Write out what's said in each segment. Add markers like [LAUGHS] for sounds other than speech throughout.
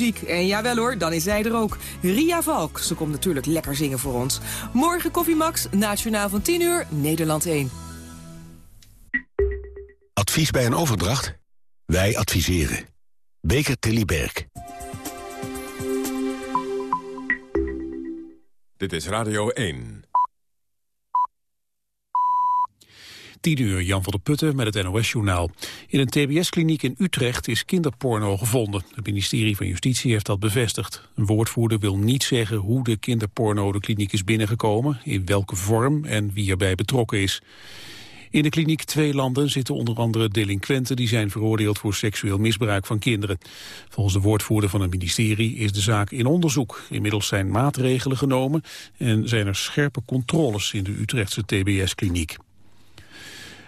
muziek. En jawel hoor, dan is zij er ook. Ria Valk. Ze komt natuurlijk lekker zingen voor ons. Morgen Koffie Max, nationaal van 10 uur, Nederland 1. Advies bij een overdracht? Wij adviseren. Beker Tilly Berg. Dit is Radio 1. 10 uur, Jan van der Putten met het NOS-journaal. In een tbs-kliniek in Utrecht is kinderporno gevonden. Het ministerie van Justitie heeft dat bevestigd. Een woordvoerder wil niet zeggen hoe de kinderporno de kliniek is binnengekomen... in welke vorm en wie erbij betrokken is. In de kliniek Twee Landen zitten onder andere delinquenten... die zijn veroordeeld voor seksueel misbruik van kinderen. Volgens de woordvoerder van het ministerie is de zaak in onderzoek. Inmiddels zijn maatregelen genomen en zijn er scherpe controles in de Utrechtse TBS-kliniek.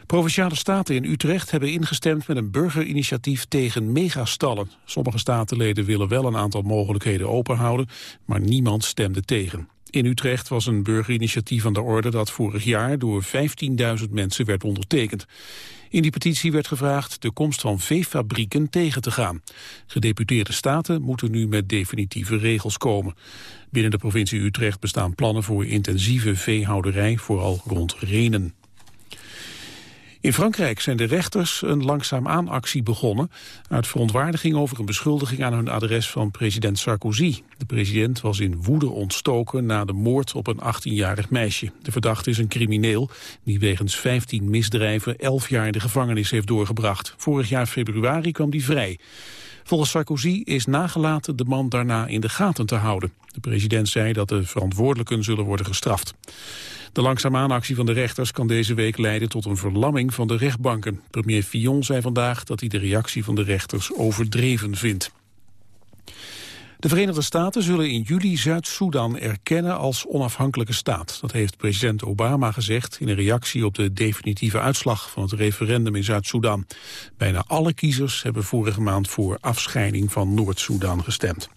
Provinciale staten in Utrecht hebben ingestemd met een burgerinitiatief tegen megastallen. Sommige statenleden willen wel een aantal mogelijkheden openhouden, maar niemand stemde tegen. In Utrecht was een burgerinitiatief aan de orde dat vorig jaar door 15.000 mensen werd ondertekend. In die petitie werd gevraagd de komst van veefabrieken tegen te gaan. Gedeputeerde staten moeten nu met definitieve regels komen. Binnen de provincie Utrecht bestaan plannen voor intensieve veehouderij, vooral rond Renen. In Frankrijk zijn de rechters een langzaamaan actie begonnen... uit verontwaardiging over een beschuldiging aan hun adres van president Sarkozy. De president was in woede ontstoken na de moord op een 18-jarig meisje. De verdachte is een crimineel die wegens 15 misdrijven 11 jaar in de gevangenis heeft doorgebracht. Vorig jaar februari kwam die vrij. Volgens Sarkozy is nagelaten de man daarna in de gaten te houden. De president zei dat de verantwoordelijken zullen worden gestraft. De langzaamaan-actie van de rechters kan deze week leiden tot een verlamming van de rechtbanken. Premier Fillon zei vandaag dat hij de reactie van de rechters overdreven vindt. De Verenigde Staten zullen in juli Zuid-Soedan erkennen als onafhankelijke staat. Dat heeft president Obama gezegd in een reactie op de definitieve uitslag van het referendum in Zuid-Soedan. Bijna alle kiezers hebben vorige maand voor afscheiding van Noord-Soedan gestemd.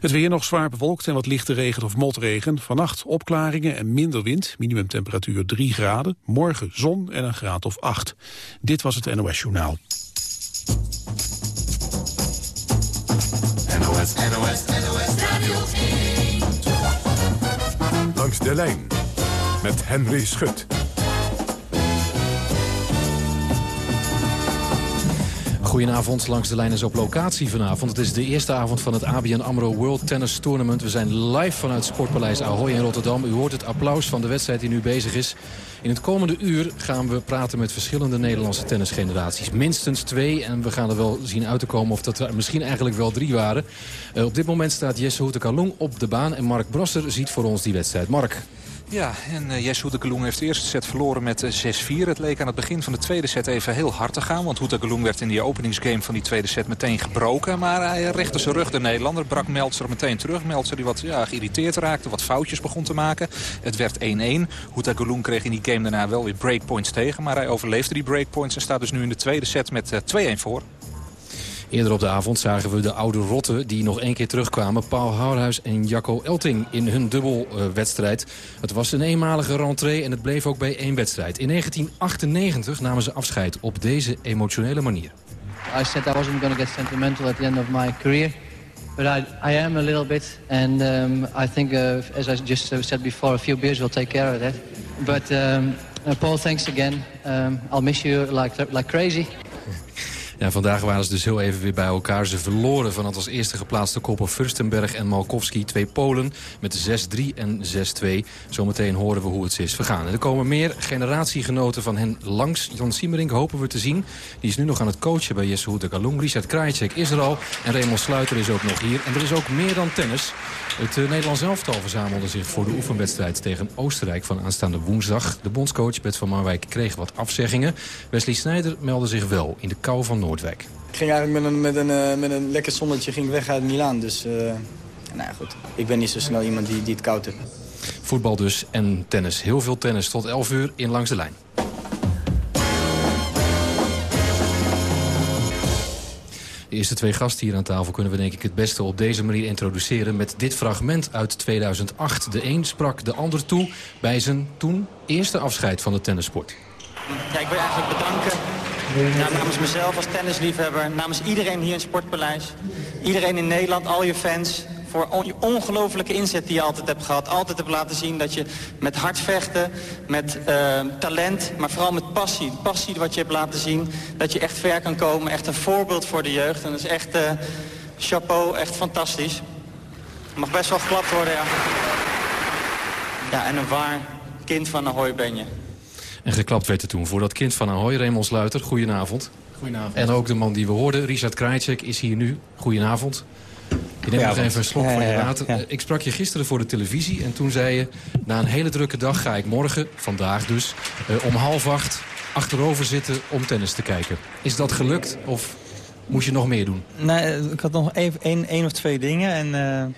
Het weer nog zwaar bewolkt en wat lichte regen of motregen. Vannacht opklaringen en minder wind. Minimumtemperatuur 3 graden. Morgen zon en een graad of 8. Dit was het NOS Journaal. NOS, NOS, NOS Radio 1. Langs de lijn met Henry Schut. Goedenavond, langs de lijn is op locatie vanavond. Het is de eerste avond van het ABN AMRO World Tennis Tournament. We zijn live vanuit Sportpaleis Ahoy in Rotterdam. U hoort het applaus van de wedstrijd die nu bezig is. In het komende uur gaan we praten met verschillende Nederlandse tennisgeneraties. Minstens twee en we gaan er wel zien uit te komen of dat er misschien eigenlijk wel drie waren. Uh, op dit moment staat Jesse Hoetekalong op de baan en Mark Brasser ziet voor ons die wedstrijd. Mark. Ja, en uh, Jesse Hoetekeloen heeft de eerste set verloren met 6-4. Het leek aan het begin van de tweede set even heel hard te gaan. Want Hoetekeloen werd in die openingsgame van die tweede set meteen gebroken. Maar hij rechtte zijn rug de Nederlander. Brak Meltzer meteen terug. Meltzer die wat ja, geïrriteerd raakte, wat foutjes begon te maken. Het werd 1-1. Hoetekeloen kreeg in die game daarna wel weer breakpoints tegen. Maar hij overleefde die breakpoints en staat dus nu in de tweede set met uh, 2-1 voor. Eerder op de avond zagen we de oude rotten die nog één keer terugkwamen. Paul Hourhuis en Jacco Elting in hun dubbelwedstrijd. het was een eenmalige rentree en het bleef ook bij één wedstrijd. In 1998 namen ze afscheid op deze emotionele manier. I said I wasn't going to get sentimental at the end of my career. But I, I am a little bit. And um, I think, uh, as I just said before, a few beers will take care of that. But um, uh, Paul, thanks again. Um, I'll miss you like, like crazy. Vandaag waren ze dus heel even weer bij elkaar. Ze verloren van het als eerste geplaatste koppel Furstenberg en Malkowski. Twee Polen met 6-3 en 6-2. Zometeen horen we hoe het is vergaan. Er komen meer generatiegenoten van hen langs. Jan Siemerink hopen we te zien. Die is nu nog aan het coachen bij Jesse Hoete Kalung. Richard Krajicek is er al. En Raymond Sluiter is ook nog hier. En er is ook meer dan tennis. Het uh, Nederlands elftal verzamelde zich voor de oefenwedstrijd tegen Oostenrijk van aanstaande woensdag. De bondscoach Bert van Marwijk kreeg wat afzeggingen. Wesley Snijder meldde zich wel in de kou van Noordwijk. Ik ging eigenlijk met een, met een, uh, met een lekker zonnetje ging weg uit Milaan. Dus uh, nou ja, goed. ik ben niet zo snel iemand die, die het koud heeft. Voetbal dus en tennis. Heel veel tennis tot 11 uur in Langs de Lijn. De eerste twee gasten hier aan tafel kunnen we denk ik het beste op deze manier introduceren... met dit fragment uit 2008. De een sprak de ander toe bij zijn toen eerste afscheid van de tennissport. Ja, ik wil eigenlijk bedanken Namens mezelf als tennisliefhebber, namens iedereen hier in Sportpaleis, iedereen in Nederland, al je fans, voor je ongelofelijke inzet die je altijd hebt gehad. Altijd hebt laten zien dat je met hard vechten, met uh, talent, maar vooral met passie. Passie wat je hebt laten zien, dat je echt ver kan komen. Echt een voorbeeld voor de jeugd. En dat is echt, uh, chapeau, echt fantastisch. Mag best wel geklapt worden, ja. Ja, en een waar kind van Ahoy ben je. En geklapt werd er toen voor dat kind van Ahoy, Raymond Sluiter. Goedenavond. Goedenavond. En ook de man die we hoorden, Richard Krajcek, is hier nu. Goedenavond. Je neemt nog even een slok van je water. Ik sprak je gisteren voor de televisie en toen zei je... na een hele drukke dag ga ik morgen, vandaag dus, uh, om half acht achterover zitten om tennis te kijken. Is dat gelukt of moest je nog meer doen? Nee, ik had nog even één, één of twee dingen en uh,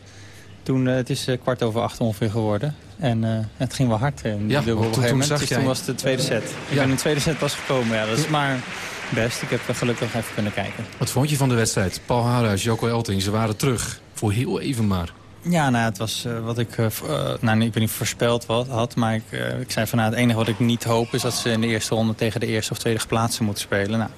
toen, uh, het is kwart over acht ongeveer geworden. En uh, het ging wel hard in ja, dubbel toen, dus toen was het de tweede set. Ik Ja. ben in de tweede set pas gekomen, ja, dat is maar best. Ik heb gelukkig even kunnen kijken. Wat vond je van de wedstrijd? Paul Haarhuis, Joko Elting, ze waren terug. Voor heel even maar. Ja, nou, het was uh, wat ik, uh, nou, ik weet niet voorspeld wat, had, maar ik, uh, ik zei van nou, het enige wat ik niet hoop is dat ze in de eerste ronde tegen de eerste of tweede geplaatste moeten spelen. Nou,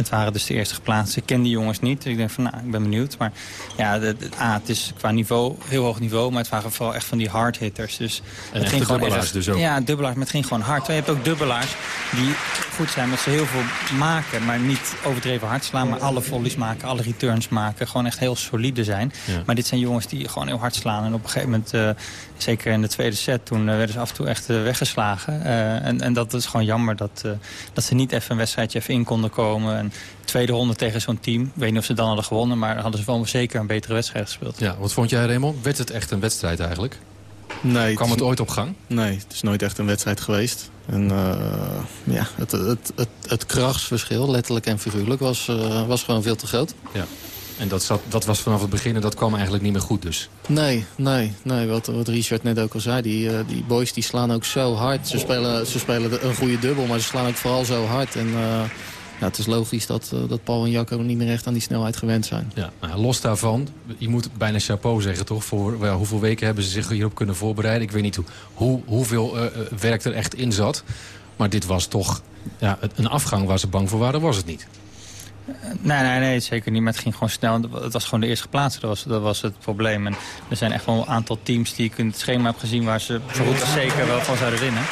het waren dus de eerste geplaatste. Ik ken die jongens niet, dus ik denk van nou, ik ben benieuwd. Maar ja, de, de, A, het is qua niveau heel hoog niveau, maar het waren vooral echt van die hard hitters. Dus en het ging gewoon dus ook. Ja, dubbelaars, maar het ging gewoon hard. Je hebt ook dubbelaars die goed zijn, omdat ze heel veel maken, maar niet overdreven hard slaan, maar alle volleys maken, alle returns maken. Gewoon echt heel solide zijn. Ja. Maar dit zijn jongens die gewoon heel hard slaan. En op een gegeven moment, uh, zeker in de tweede set, toen uh, werden ze af en toe echt uh, weggeslagen. en, en dat is gewoon jammer dat, dat ze niet even een wedstrijdje even in konden komen. En tweede ronde tegen zo'n team. Ik weet niet of ze dan hadden gewonnen, maar hadden ze wel zeker een betere wedstrijd gespeeld. Ja, wat vond jij Raymond? Werd het echt een wedstrijd eigenlijk? Nee. Kwam het ooit op gang? Nee, het is nooit echt een wedstrijd geweest. En ja, het, het, het, het krachtsverschil, letterlijk en figuurlijk, was, was gewoon veel te groot. Ja. En dat, zat, dat was vanaf het begin en dat kwam eigenlijk niet meer goed dus? Nee, nee, nee. Wat, wat Richard net ook al zei. Die, uh, die boys die slaan ook zo hard. Ze spelen, ze spelen een goede dubbel, maar ze slaan ook vooral zo hard. En uh, ja, het is logisch dat, uh, dat Paul en Jacco niet meer echt aan die snelheid gewend zijn. Ja, nou, los daarvan, je moet bijna chapeau zeggen toch? Voor well, hoeveel weken hebben ze zich hierop kunnen voorbereiden? Ik weet niet hoe, hoe, hoeveel werk er echt in zat. Maar dit was toch ja, een afgang waar ze bang voor waren, was het niet. Nee, nee, nee, zeker niet. Maar het ging gewoon snel. Het was gewoon de eerste plaats. Dat was, dat was het probleem. En er zijn echt wel een aantal teams die ik in het schema heb gezien... waar ze zo goed als zeker wel van zouden winnen.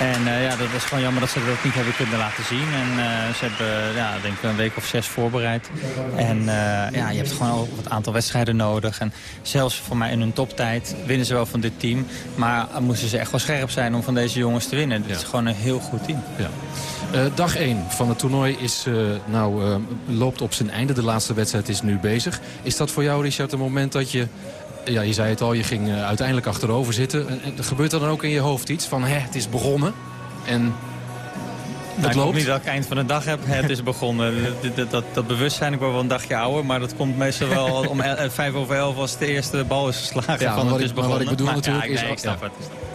En uh, ja, dat is gewoon jammer dat ze dat niet hebben kunnen laten zien. En uh, ze hebben, ja, denk ik, een week of zes voorbereid. En uh, ja, je hebt gewoon al wat aantal wedstrijden nodig. En zelfs voor mij in hun toptijd winnen ze wel van dit team. Maar moesten ze echt wel scherp zijn om van deze jongens te winnen. Dit Ja. is gewoon een heel goed team. Ja. Uh, dag 1 van het toernooi is, uh, nou, uh, loopt op zijn einde. De laatste wedstrijd is nu bezig. Is dat voor jou, Richard, een moment dat je... Ja, je zei het al, je ging uiteindelijk achterover zitten. En, en, gebeurt er dan ook in je hoofd iets van, hè, het is begonnen en het nou, ik loopt? hoop niet dat ik eind van de dag heb. Het is begonnen. [LAUGHS] dat, dat, dat, dat, bewustzijn, ik word wel een dagje ouder. Maar dat komt meestal wel om [LAUGHS] vijf over elf als de eerste bal is geslagen. Ja, van, wat het ik, is begonnen. wat ik bedoel [LAUGHS] maar, natuurlijk ja, is... nee, ik snap ja. het.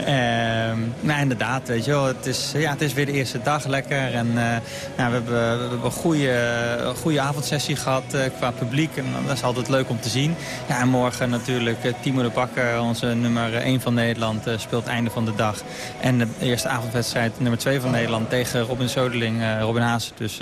Um, nou, inderdaad, weet je wel. Het is, ja, het is weer de eerste dag lekker. En uh, nou, we, hebben, een goede, goede avondsessie gehad uh, qua publiek. En dat is altijd leuk om te zien. Ja, en morgen natuurlijk Timo de Bakker, onze nummer 1 van Nederland, speelt einde van de dag. En de eerste avondwedstrijd nummer 2 van Nederland tegen Robin Söderling, Robin Haas. Dus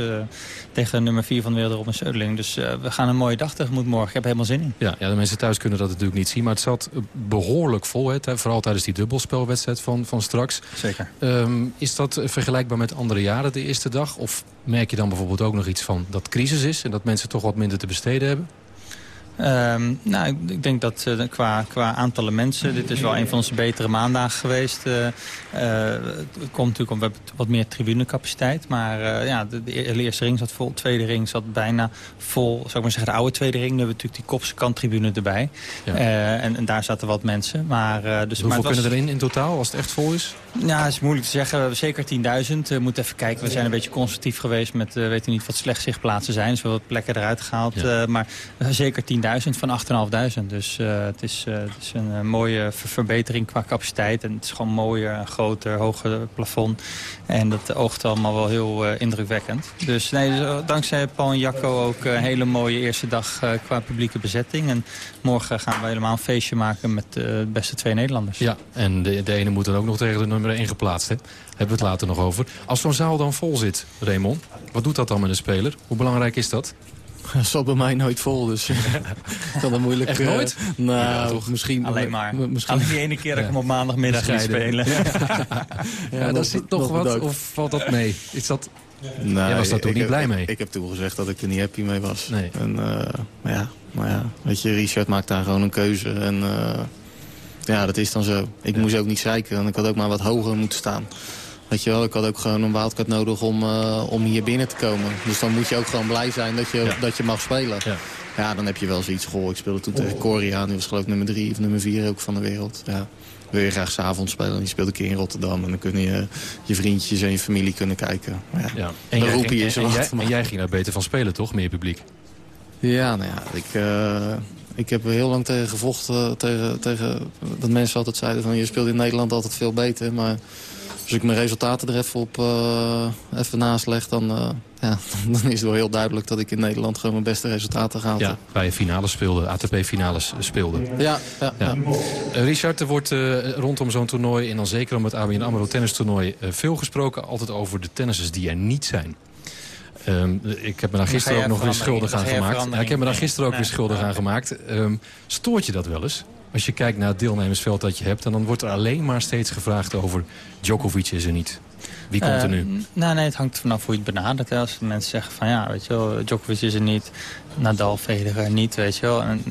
tegen nummer 4 van de wereld, Robin Söderling. Dus we gaan een mooie dag tegemoet morgen. Ik heb helemaal zin in. Ja, ja, de mensen thuis kunnen dat natuurlijk niet zien. Maar het zat behoorlijk vol, hè, vooral tijdens die dubbelspel wedstrijd van, van straks. Zeker. Um, is dat vergelijkbaar met andere jaren de eerste dag? Of merk je dan bijvoorbeeld ook nog iets van dat crisis is... en dat mensen toch wat minder te besteden hebben? Um, nou, ik, ik denk dat uh, qua, qua aantallen mensen... dit is wel een van onze betere maandagen geweest. Uh, uh, het komt natuurlijk om, we hebben wat meer tribunecapaciteit. Maar ja, de, de, eerste ring zat vol. De tweede ring zat bijna vol. Zou ik maar zeggen, de oude tweede ring. Nu hebben we natuurlijk die kopse kanttribune erbij. Ja. En, en, daar zaten wat mensen. Maar, dus, Hoeveel maar was... kunnen erin in totaal als het echt vol is? Ja, het is moeilijk te zeggen. We hebben zeker 10.000. We moeten even kijken. We zijn een beetje conservatief geweest met... we weten niet wat slecht zichtplaatsen zijn. Dus we hebben wat plekken eruit gehaald. Ja. maar zeker 10.000. 2000 van 8.500. Dus uh, het, is, uh, het is een uh, mooie verbetering qua capaciteit. En het is gewoon mooier, groter, hoger plafond. En dat oogt allemaal wel heel indrukwekkend. Dus, nee, dus, dankzij Paul en Jacco ook een hele mooie eerste dag qua publieke bezetting. En morgen gaan we helemaal een feestje maken met de beste twee Nederlanders. Ja, en de, de ene moet dan ook nog tegen de nummer 1 geplaatst, hè? Hebben we het later nog over. Als zo'n zaal dan vol zit, Raymond, wat doet dat dan met een speler? Hoe belangrijk is dat? Dat [LAUGHS] zat bij mij nooit vol, dus [LAUGHS] kan dat moeilijk... Echt nooit? Uh, nou, ja, toch, misschien... Alleen maar. Misschien... die ene keer dat ik hem op maandagmiddag ging spelen. [LAUGHS] Ja, ja daar zit toch wat, of valt dat mee? Is dat... Nee, Jij was daar toch niet heb, blij mee? Ik, ik heb toen gezegd dat ik er niet happy mee was. Nee. En, uh, maar, ja, maar ja, weet je, Richard maakt daar gewoon een keuze. En uh, ja, dat is dan zo. Ik ja. moest ook niet zeiken. En ik had ook maar wat hoger moeten staan. Weet je wel, ik had ook gewoon een wildcard nodig om, uh, om hier binnen te komen. Dus dan moet je ook gewoon blij zijn dat je, ja. dat je mag spelen. Ja. ja. dan heb je wel zoiets gehoord. Ik speelde toen oh. tegen Korea. Die was geloof ik nummer drie of nummer vier ook van de wereld. Ja. Wil je graag s'avonds spelen. Die speelde een keer in Rotterdam. En dan kunnen je, je vriendjes en je familie kunnen kijken. Maar ja, ja. En, jij, roep je en, ze en, wat. jij, en jij ging daar beter van spelen, toch? Meer publiek. Ja, nou ja, ik, uh, ik heb heel lang tegen gevochten. Tegen, tegen, dat mensen altijd zeiden van je speelt in Nederland altijd veel beter. Maar als ik mijn resultaten er even, op, uh, even naast leg, dan, uh, ja, [LAUGHS] dan is het wel heel duidelijk dat ik in Nederland gewoon mijn beste resultaten gehaald ja, heb. Waar je finales speelde, ATP-finales speelde. Ja, ja, ja. ja. Uh, Richard, er wordt rondom zo'n toernooi en dan zeker om het ABN AMRO tennistoernooi veel gesproken. Altijd over de tennissers die er niet zijn. Um, ik heb me daar gisteren ook nog weer schuldig aan gemaakt. Ja, ik heb me daar gisteren ook weer schuldig aan gemaakt. Um, stoort je dat wel eens? Als je kijkt naar het deelnemersveld dat je hebt... dan wordt er alleen maar steeds gevraagd over... Djokovic is er niet. Wie komt er nu? Uh, nou, nee, het hangt vanaf hoe je het benadert. Hè. Als mensen zeggen van ja, weet je wel, Djokovic is er niet. Nadal, Federer niet, weet je wel. En,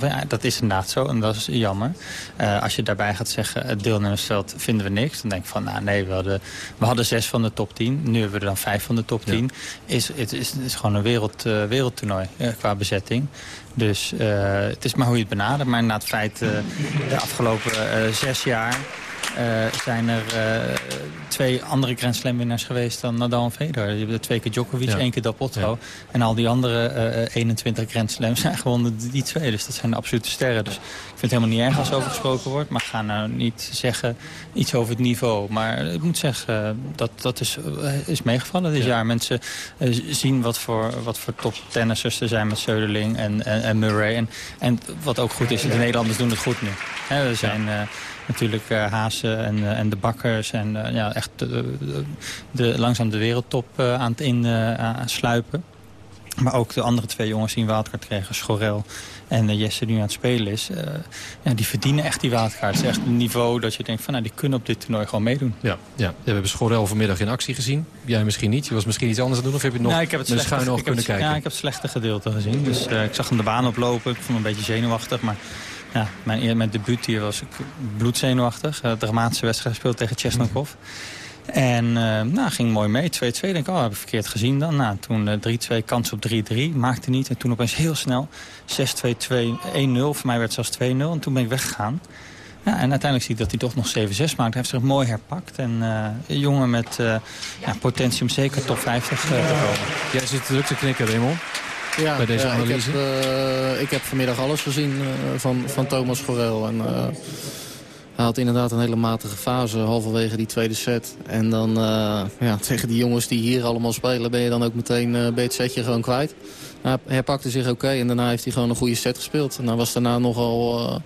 ja, dat is inderdaad zo en dat is jammer. Uh, als je daarbij gaat zeggen, het deelnemersveld vinden we niks. Dan denk ik van, nou nee, we hadden, we hadden zes van de top 10. Nu hebben we er dan vijf van de top 10. Ja. Is, het, is, is gewoon een wereld, uh, wereldtoernooi uh, qua bezetting. Dus het is maar hoe je het benadert. Maar na het feit, de afgelopen zes jaar... Uh, zijn er uh, twee andere Grand Slam winnaars geweest dan Nadal en Federer. Je hebt twee keer Djokovic, ja. één keer Del Potro. Ja. En al die andere uh, 21 Grand Slams [LAUGHS] zijn gewonnen die twee. Dus dat zijn de absolute sterren. Dus ik vind het helemaal niet erg als over gesproken wordt. Maar ga nou niet zeggen iets over het niveau. Maar ik moet zeggen, dat, dat is, is meegevallen dit ja. jaar. Mensen zien wat voor, wat voor top tennissers er zijn met Söderling en, en, en Murray. En, en wat ook goed is, de Nederlanders doen het goed nu. He, er zijn... Ja natuurlijk uh, Hazen en, uh, en de Bakkers. En uh, ja, echt de, langzaam de wereldtop aan het insluipen. Maar ook de andere twee jongens die een wildcard kregen, Schorel en Jesse die nu aan het spelen is. ja, die verdienen echt die wildcard. Het is echt een niveau dat je denkt van nou, die kunnen op dit toernooi gewoon meedoen. Ja, ja. we hebben Schorel vanmiddag in actie gezien. Jij misschien niet. Je was misschien iets anders aan doen of heb je nog nou, ik heb het met schuin oog kunnen het, kijken? Ja, ik heb het slechte gedeelte gezien. Dus ik zag hem de baan oplopen. Ik vond hem een beetje zenuwachtig, maar... Ja, mijn, mijn debuut hier was ik bloedzenuwachtig. Uh, dramatische wedstrijd gespeeld tegen Chesnokov. En uh, nou, ging mooi mee. 2-2. Denk ik, oh, heb ik verkeerd gezien dan. Nou, toen uh, 3-2, kans op 3-3. Maakte niet. En toen opeens heel snel 6-2-2, 1-0. Voor mij werd het zelfs 2-0. En toen ben ik weggegaan. Ja, en uiteindelijk zie ik dat hij toch nog 7-6 maakt. Hij heeft zich mooi herpakt. En uh, een jongen met uh, ja, potentie om zeker top 50 uh, te komen. Jij zit druk te knikken, Raymond. Ja, bij deze ja, analyse? Ik heb, uh, ik heb vanmiddag alles gezien uh, van, van Thomas Gorel. En, uh, hij had inderdaad een hele matige fase halverwege die tweede set. En dan ja, [LAUGHS] tegen die jongens die hier allemaal spelen... ben je dan ook meteen bij het setje gewoon kwijt. Hij herpakte zich oké okay, en daarna heeft hij gewoon een goede set gespeeld. En hij was daarna nogal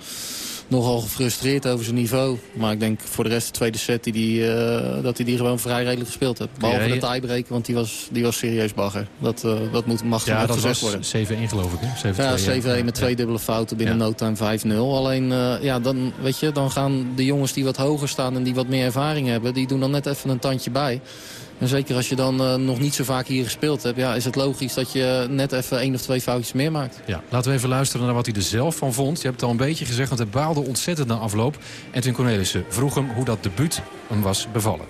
nogal gefrustreerd over zijn niveau. Maar ik denk voor de rest de tweede set die die, uh, dat hij die gewoon vrij redelijk gespeeld heeft. Behalve ja, de tiebreaker, want die was, die was serieus bagger. Dat, uh, dat moet, mag ja, dat gezegd worden. 7-1 geloof ik. Hè? 7 ja, 7-1 met twee dubbele fouten binnen no time 5-0. Alleen, uh, ja, dan, weet je, dan gaan de jongens die wat hoger staan en die wat meer ervaring hebben... die doen dan net even een tandje bij. En zeker als je dan uh, nog niet zo vaak hier gespeeld hebt... Ja, is het logisch dat je net even één of twee foutjes meer maakt. Ja, laten we even luisteren naar wat hij er zelf van vond. Je hebt het al een beetje gezegd, want hij baalde ontzettend na afloop. Edwin Cornelissen vroeg hem hoe dat debuut hem was bevallen.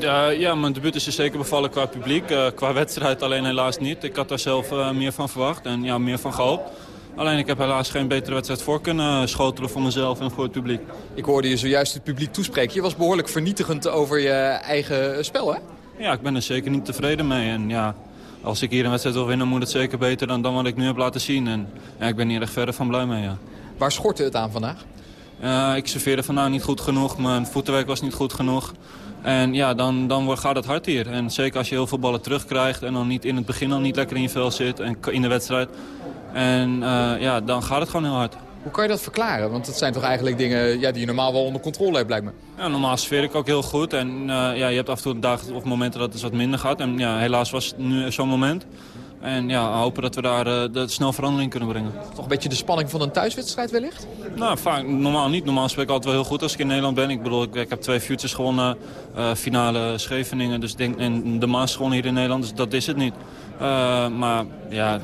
Uh, ja, mijn debuut is er zeker bevallen qua publiek. Uh, qua wedstrijd alleen helaas niet. Ik had daar zelf uh, meer van verwacht en ja, meer van gehoopt. Alleen ik heb helaas geen betere wedstrijd voor kunnen schotelen voor mezelf en voor het publiek. Ik hoorde je zojuist het publiek toespreken. Je was behoorlijk vernietigend over je eigen spel, hè? Ja, ik ben er zeker niet tevreden mee. En ja, als ik hier een wedstrijd wil winnen, moet het zeker beter dan, dan wat ik nu heb laten zien. En ja, ik ben hier echt verder van blij mee, ja. Waar schortte het aan vandaag? Uh, ik serveerde vandaag niet goed genoeg, mijn voetenwerk was niet goed genoeg. En ja, dan, dan gaat het hard hier. En zeker als je heel veel ballen terugkrijgt en dan niet in het begin al niet lekker in je vel zit en in de wedstrijd. En uh, ja, dan gaat het gewoon heel hard. Hoe kan je dat verklaren? Want het zijn toch eigenlijk dingen ja, die je normaal wel onder controle hebt, me. Ja, normaal sfeer ik ook heel goed. En uh, ja, je hebt af en toe dagen of momenten dat het wat minder gaat. En ja, helaas was het nu zo'n moment. En ja, hopen dat we daar uh, de snel verandering kunnen brengen. Toch een beetje de spanning van een thuiswedstrijd wellicht? Nou, vaak, normaal niet. Normaal speel ik altijd wel heel goed als ik in Nederland ben. Ik bedoel, ik, ik heb twee futures gewonnen, uh, finale Scheveningen. Dus denk, en de Maas gewonnen hier in Nederland, dus dat is het niet. Uh, maar ja,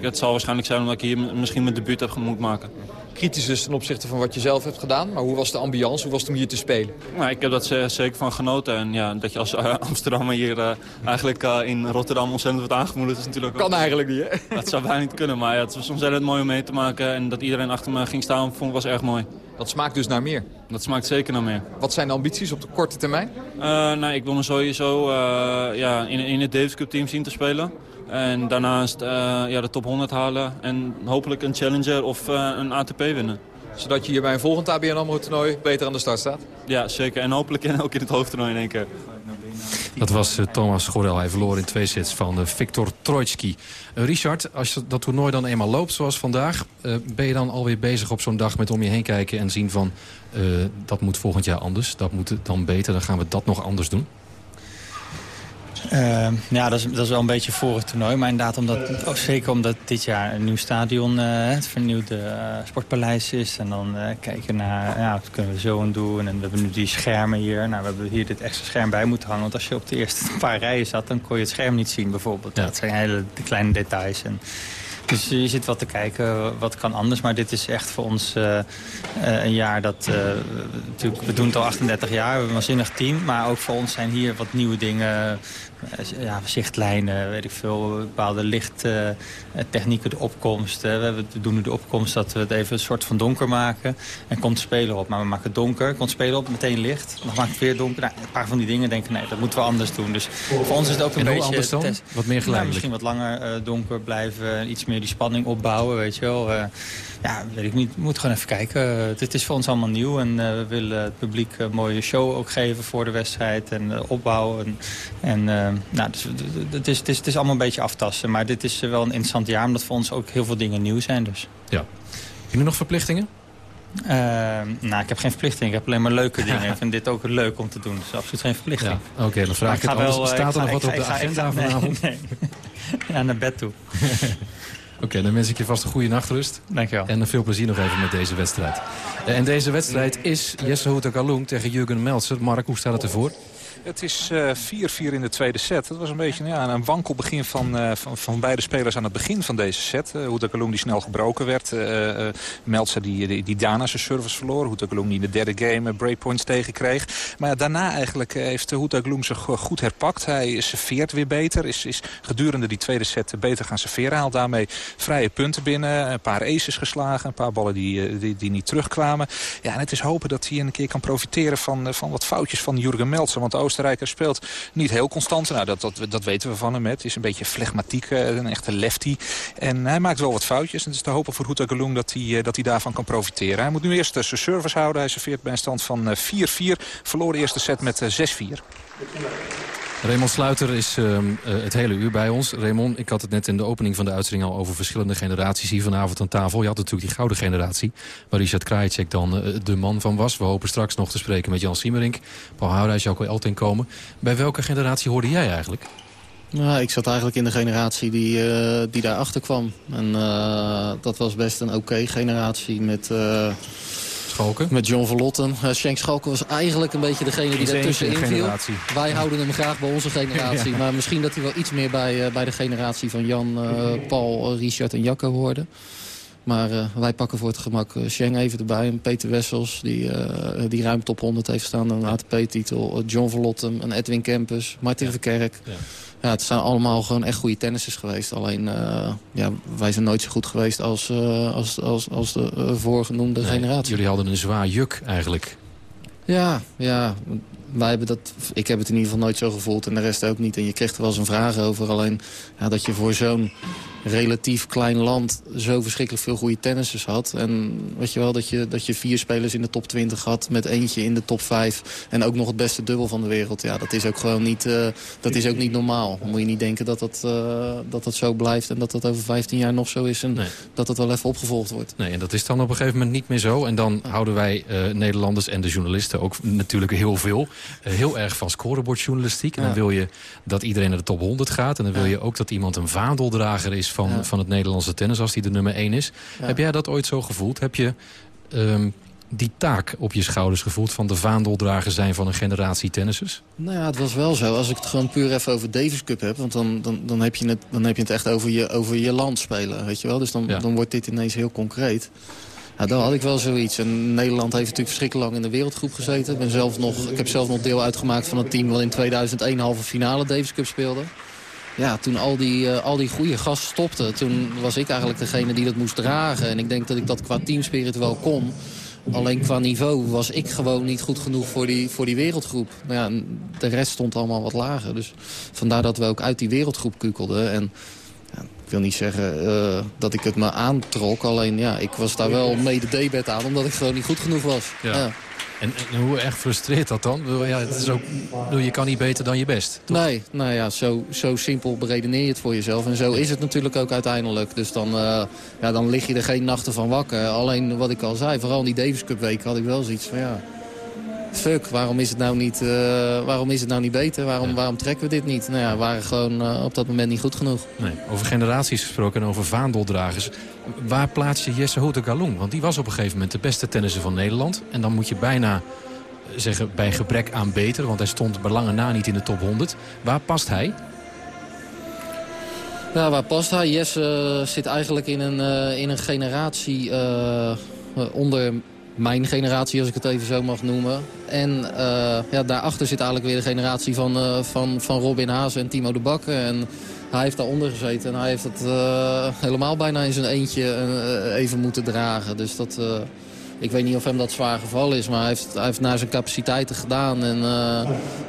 het zal waarschijnlijk zijn omdat ik hier misschien mijn debuut heb moeten maken kritisch dus ten opzichte van wat je zelf hebt gedaan. Maar hoe was de ambiance? Hoe was het om hier te spelen? Nou, ik heb dat zeker van genoten. En ja, dat je als uh, [LAUGHS] Amsterdammer hier uh, eigenlijk uh, in Rotterdam ontzettend wordt aangemoedigd is natuurlijk Kan eigenlijk niet, hè? [LAUGHS] Dat zou bijna niet kunnen. Maar ja, het was ontzettend mooi om mee te maken. En dat iedereen achter me ging staan, vond ik was erg mooi. Dat smaakt dus naar meer? Dat smaakt zeker naar meer. Wat zijn de ambities op de korte termijn? nou, ik wil me sowieso ja, in, in het Davis Cup team zien te spelen. En daarnaast uh, ja, de top 100 halen en hopelijk een Challenger of uh, een ATP winnen. Zodat je hier bij een volgend ABN AMRO toernooi beter aan de start staat? Ja, zeker. En hopelijk en ook in het hoofdtoernooi in één keer. Dat was uh, Thomas Gorel. Hij verloor in twee sets van Viktor Trojtski. Richard, als je dat toernooi dan eenmaal loopt zoals vandaag... ben je dan alweer bezig op zo'n dag met om je heen kijken en zien van... dat moet volgend jaar anders, dat moet dan beter, dan gaan we dat nog anders doen? Uh, ja, dat is, dat is wel een beetje voor het toernooi. Maar inderdaad, omdat, ook zeker omdat dit jaar een nieuw stadion, uh, het vernieuwde uh, sportpaleis is. En dan uh, kijken naar, ja, wat kunnen we zo aan doen. En we hebben nu die schermen hier. Nou, we hebben hier dit extra scherm bij moeten hangen. Want als je op de eerste [LAUGHS] paar rijen zat, dan kon je het scherm niet zien bijvoorbeeld. Ja. Dat zijn hele kleine details. En, dus je zit wat te kijken, wat kan anders. Maar dit is echt voor ons uh, een jaar dat... Uh, natuurlijk, we doen het al 38 jaar, we hebben een waanzinnig team. Maar ook voor ons zijn hier wat nieuwe dingen ja, zichtlijnen, weet ik veel, bepaalde lichttechnieken, de opkomst. We, doen nu de opkomst dat we het even een soort van donker maken. En komt de speler op, maar we maken het donker. Komt de speler op, meteen licht. Dan maakt het weer donker. Nou, een paar van die dingen denken, nee, dat moeten we anders doen. Dus voor ons is het ook een en beetje... anders dan? Wat meer? Nou, misschien wat langer uh, donker blijven, iets meer die spanning opbouwen, weet je wel. Uh, ja, weet ik niet. We moeten gewoon even kijken. Dit is voor ons allemaal nieuw. En uh, we willen het publiek een mooie show ook geven voor de wedstrijd. En opbouwen. En, en nou, dus, het, is, het, is, het is allemaal een beetje aftasten. Maar dit is wel een interessant jaar. Omdat voor ons ook heel veel dingen nieuw zijn. Dus. Ja. Heb je nog verplichtingen? nou, ik heb geen verplichting. Ik heb alleen maar leuke dingen. [LAUGHS] ik vind dit ook leuk om te doen. Dus absoluut geen verplichting. Ja. Oké, okay, dan vraag ik het anders. Wel, Staat er nog wat op de agenda vanavond? Nee, [LAUGHS] nee. ja, naar bed toe. [LAUGHS] Oké, okay, dan wens ik je vast een goede nachtrust. Dankjewel. En veel plezier nog even met deze wedstrijd. En deze wedstrijd is Jesse Houta Galung tegen Jurgen Meltzer. Mark, hoe staat het ervoor? Het is 4-4 uh, in de tweede set. Het was een beetje ja, een wankel begin van, uh, van, van, beide spelers aan het begin van deze set. Uh, Houtakalung die snel gebroken werd. Uh, Meltzer die, die, daarna zijn service verloor. Houtakalung die in de derde game breakpoints tegenkreeg. Maar ja, daarna eigenlijk heeft Houtakalung zich goed herpakt. Hij serveert weer beter. Is, is gedurende die tweede set beter gaan serveren. Haalt daarmee vrije punten binnen. Een paar aces geslagen. Een paar ballen die, die, die niet terugkwamen. Ja, en het is hopen dat hij een keer kan profiteren van, van wat foutjes van Jurgen Meltzer. Want Oostenrijker speelt niet heel constant. Nou, dat, dat, dat weten we van hem. Het is een beetje flegmatiek, een echte lefty. En hij maakt wel wat foutjes. En het is te hopen voor Houta Galung dat hij, dat hij daarvan kan profiteren. Hij moet nu eerst zijn service houden. Hij serveert bij een stand van 4-4. Verloor de eerste set met 6-4. Raymond Sluiter is uh, het hele uur bij ons. Raymond, ik had het net in de opening van de uitzending al over verschillende generaties hier vanavond aan tafel. Je had natuurlijk die gouden generatie, waar Richard Krajicek dan uh, de man van was. We hopen straks nog te spreken met Jan Siemerink. Paul Houdhuis, Jacco Elting komen. Bij welke generatie hoorde jij eigenlijk? Nou, ik zat eigenlijk in de generatie die, uh, die daarachter kwam. En dat was best een oké generatie met... Schalken? Met John Verlotten. Uh, Schenk Schalken was eigenlijk een beetje degene die daartussenin viel. Wij houden hem graag bij onze generatie. [LAUGHS] ja. Maar misschien dat hij wel iets meer bij, uh, bij de generatie van Jan, uh, Paul, Richard en Jacco hoorde. Maar uh, wij pakken voor het gemak uh, Schenk even erbij. En Peter Wessels, die, uh, die ruim top 100 heeft staan. Een ATP-titel. John Verlotten, een Edwin Kempis, Martin ja. Verkerk. Ja. Ja, het zijn allemaal gewoon echt goede tennissers geweest. Alleen, ja, wij zijn nooit zo goed geweest als, als, als, als de voorgenoemde nee, generatie. Jullie hadden een zwaar juk eigenlijk. Ja, ja. wij hebben dat, ik heb het in ieder geval nooit zo gevoeld en de rest ook niet. En je kreeg er wel eens een vraag over. Alleen ja, dat je voor zo'n relatief klein land zo verschrikkelijk veel goede tennissers had. En weet je wel, dat je, dat je vier spelers in de top 20 had... met eentje in de top 5 en ook nog het beste dubbel van de wereld. Ja, dat is ook gewoon niet, uh, dat is ook niet normaal. Dan moet je niet denken dat dat, uh, dat dat zo blijft... en dat dat over 15 jaar nog zo is en nee. dat dat wel even opgevolgd wordt. Nee, en dat is dan op een gegeven moment niet meer zo. En dan houden wij uh, Nederlanders en de journalisten ook natuurlijk heel veel... heel erg van scorebordjournalistiek. En dan wil je dat iedereen naar de top 100 gaat. En dan wil je ook dat iemand een vaandeldrager is van, ja. van het Nederlandse tennis... als die de nummer 1 is. Ja. Heb jij dat ooit zo gevoeld? Heb je um, die taak op je schouders gevoeld... van de vaandeldrager zijn van een generatie tennissers? Nou ja, het was wel zo. Als ik het gewoon puur even over Davis Cup heb... want dan, dan, dan, heb, je het, dan heb je het echt over je, over je land spelen, weet je wel. Dus dan, ja. dan wordt dit ineens heel concreet. Ja, dan had ik wel zoiets. En Nederland heeft natuurlijk verschrikkelijk lang in de wereldgroep gezeten. Ik, ben zelf nog, ik heb zelf nog deel uitgemaakt van het team... wat in 2001 halve finale Davis Cup speelde ja, toen al die, uh, al die goede gasten stopten... toen was ik eigenlijk degene die dat moest dragen. En ik denk dat ik dat qua teamspirit wel kon. Alleen qua niveau was ik gewoon niet goed genoeg voor die, voor die wereldgroep. Nou ja, de rest stond allemaal wat lager. Dus vandaar dat we ook uit die wereldgroep kukelden. En ja, ik wil niet zeggen uh, dat ik het me aantrok. Alleen ja, ik was daar wel mede debet aan, omdat ik gewoon niet goed genoeg was. Ja. ja. En, en, hoe erg frustreert dat dan? Ja, het is ook, je kan niet beter dan je best. Toch? Nee, nou ja, zo, zo simpel beredeneer je het voor jezelf. En zo is het natuurlijk ook uiteindelijk. Dus dan, uh, ja, dan lig je er geen nachten van wakker. Alleen wat ik al zei, vooral in die Davis Cup week had ik wel zoiets van ja... Fuck, waarom is het nou niet, uh, waarom is het nou niet beter? Waarom, waarom trekken we dit niet? Nou ja, we waren gewoon uh, op dat moment niet goed genoeg. Nee, over generaties gesproken en over vaandeldragers. Waar plaats je Jesse Hoete Galong? Want die was op een gegeven moment de beste tennisser van Nederland. En dan moet je bijna zeggen bij gebrek aan beter. Want hij stond bij lange na niet in de top 100. Waar past hij? Ja, waar past hij? Jesse zit eigenlijk in een, uh, in een generatie onder mijn generatie, als ik het even zo mag noemen. En uh, ja, daarachter zit eigenlijk weer de generatie van, van, van Robin Haas en Timo de Bakker. En hij heeft daaronder gezeten en hij heeft het uh, helemaal bijna in zijn eentje even moeten dragen. Dus dat, ik weet niet of hem dat zwaar geval is, maar hij heeft, hij heeft naar zijn capaciteiten gedaan. En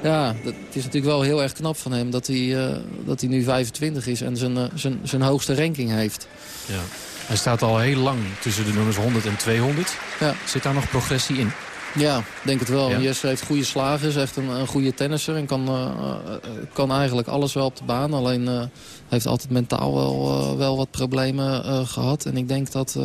ja, dat, het is natuurlijk wel heel erg knap van hem dat hij, dat hij nu 25 is en zijn, zijn, zijn hoogste ranking heeft. Ja. Hij staat al heel lang tussen de nummers 100 en 200. Ja. Zit daar nog progressie in? Ja, denk het wel. Ja. Jesse heeft goede slagen, is echt een, een goede tennisser... en kan, uh, kan eigenlijk alles wel op de baan. Alleen uh, heeft altijd mentaal wel, uh, wel wat problemen gehad. En ik denk dat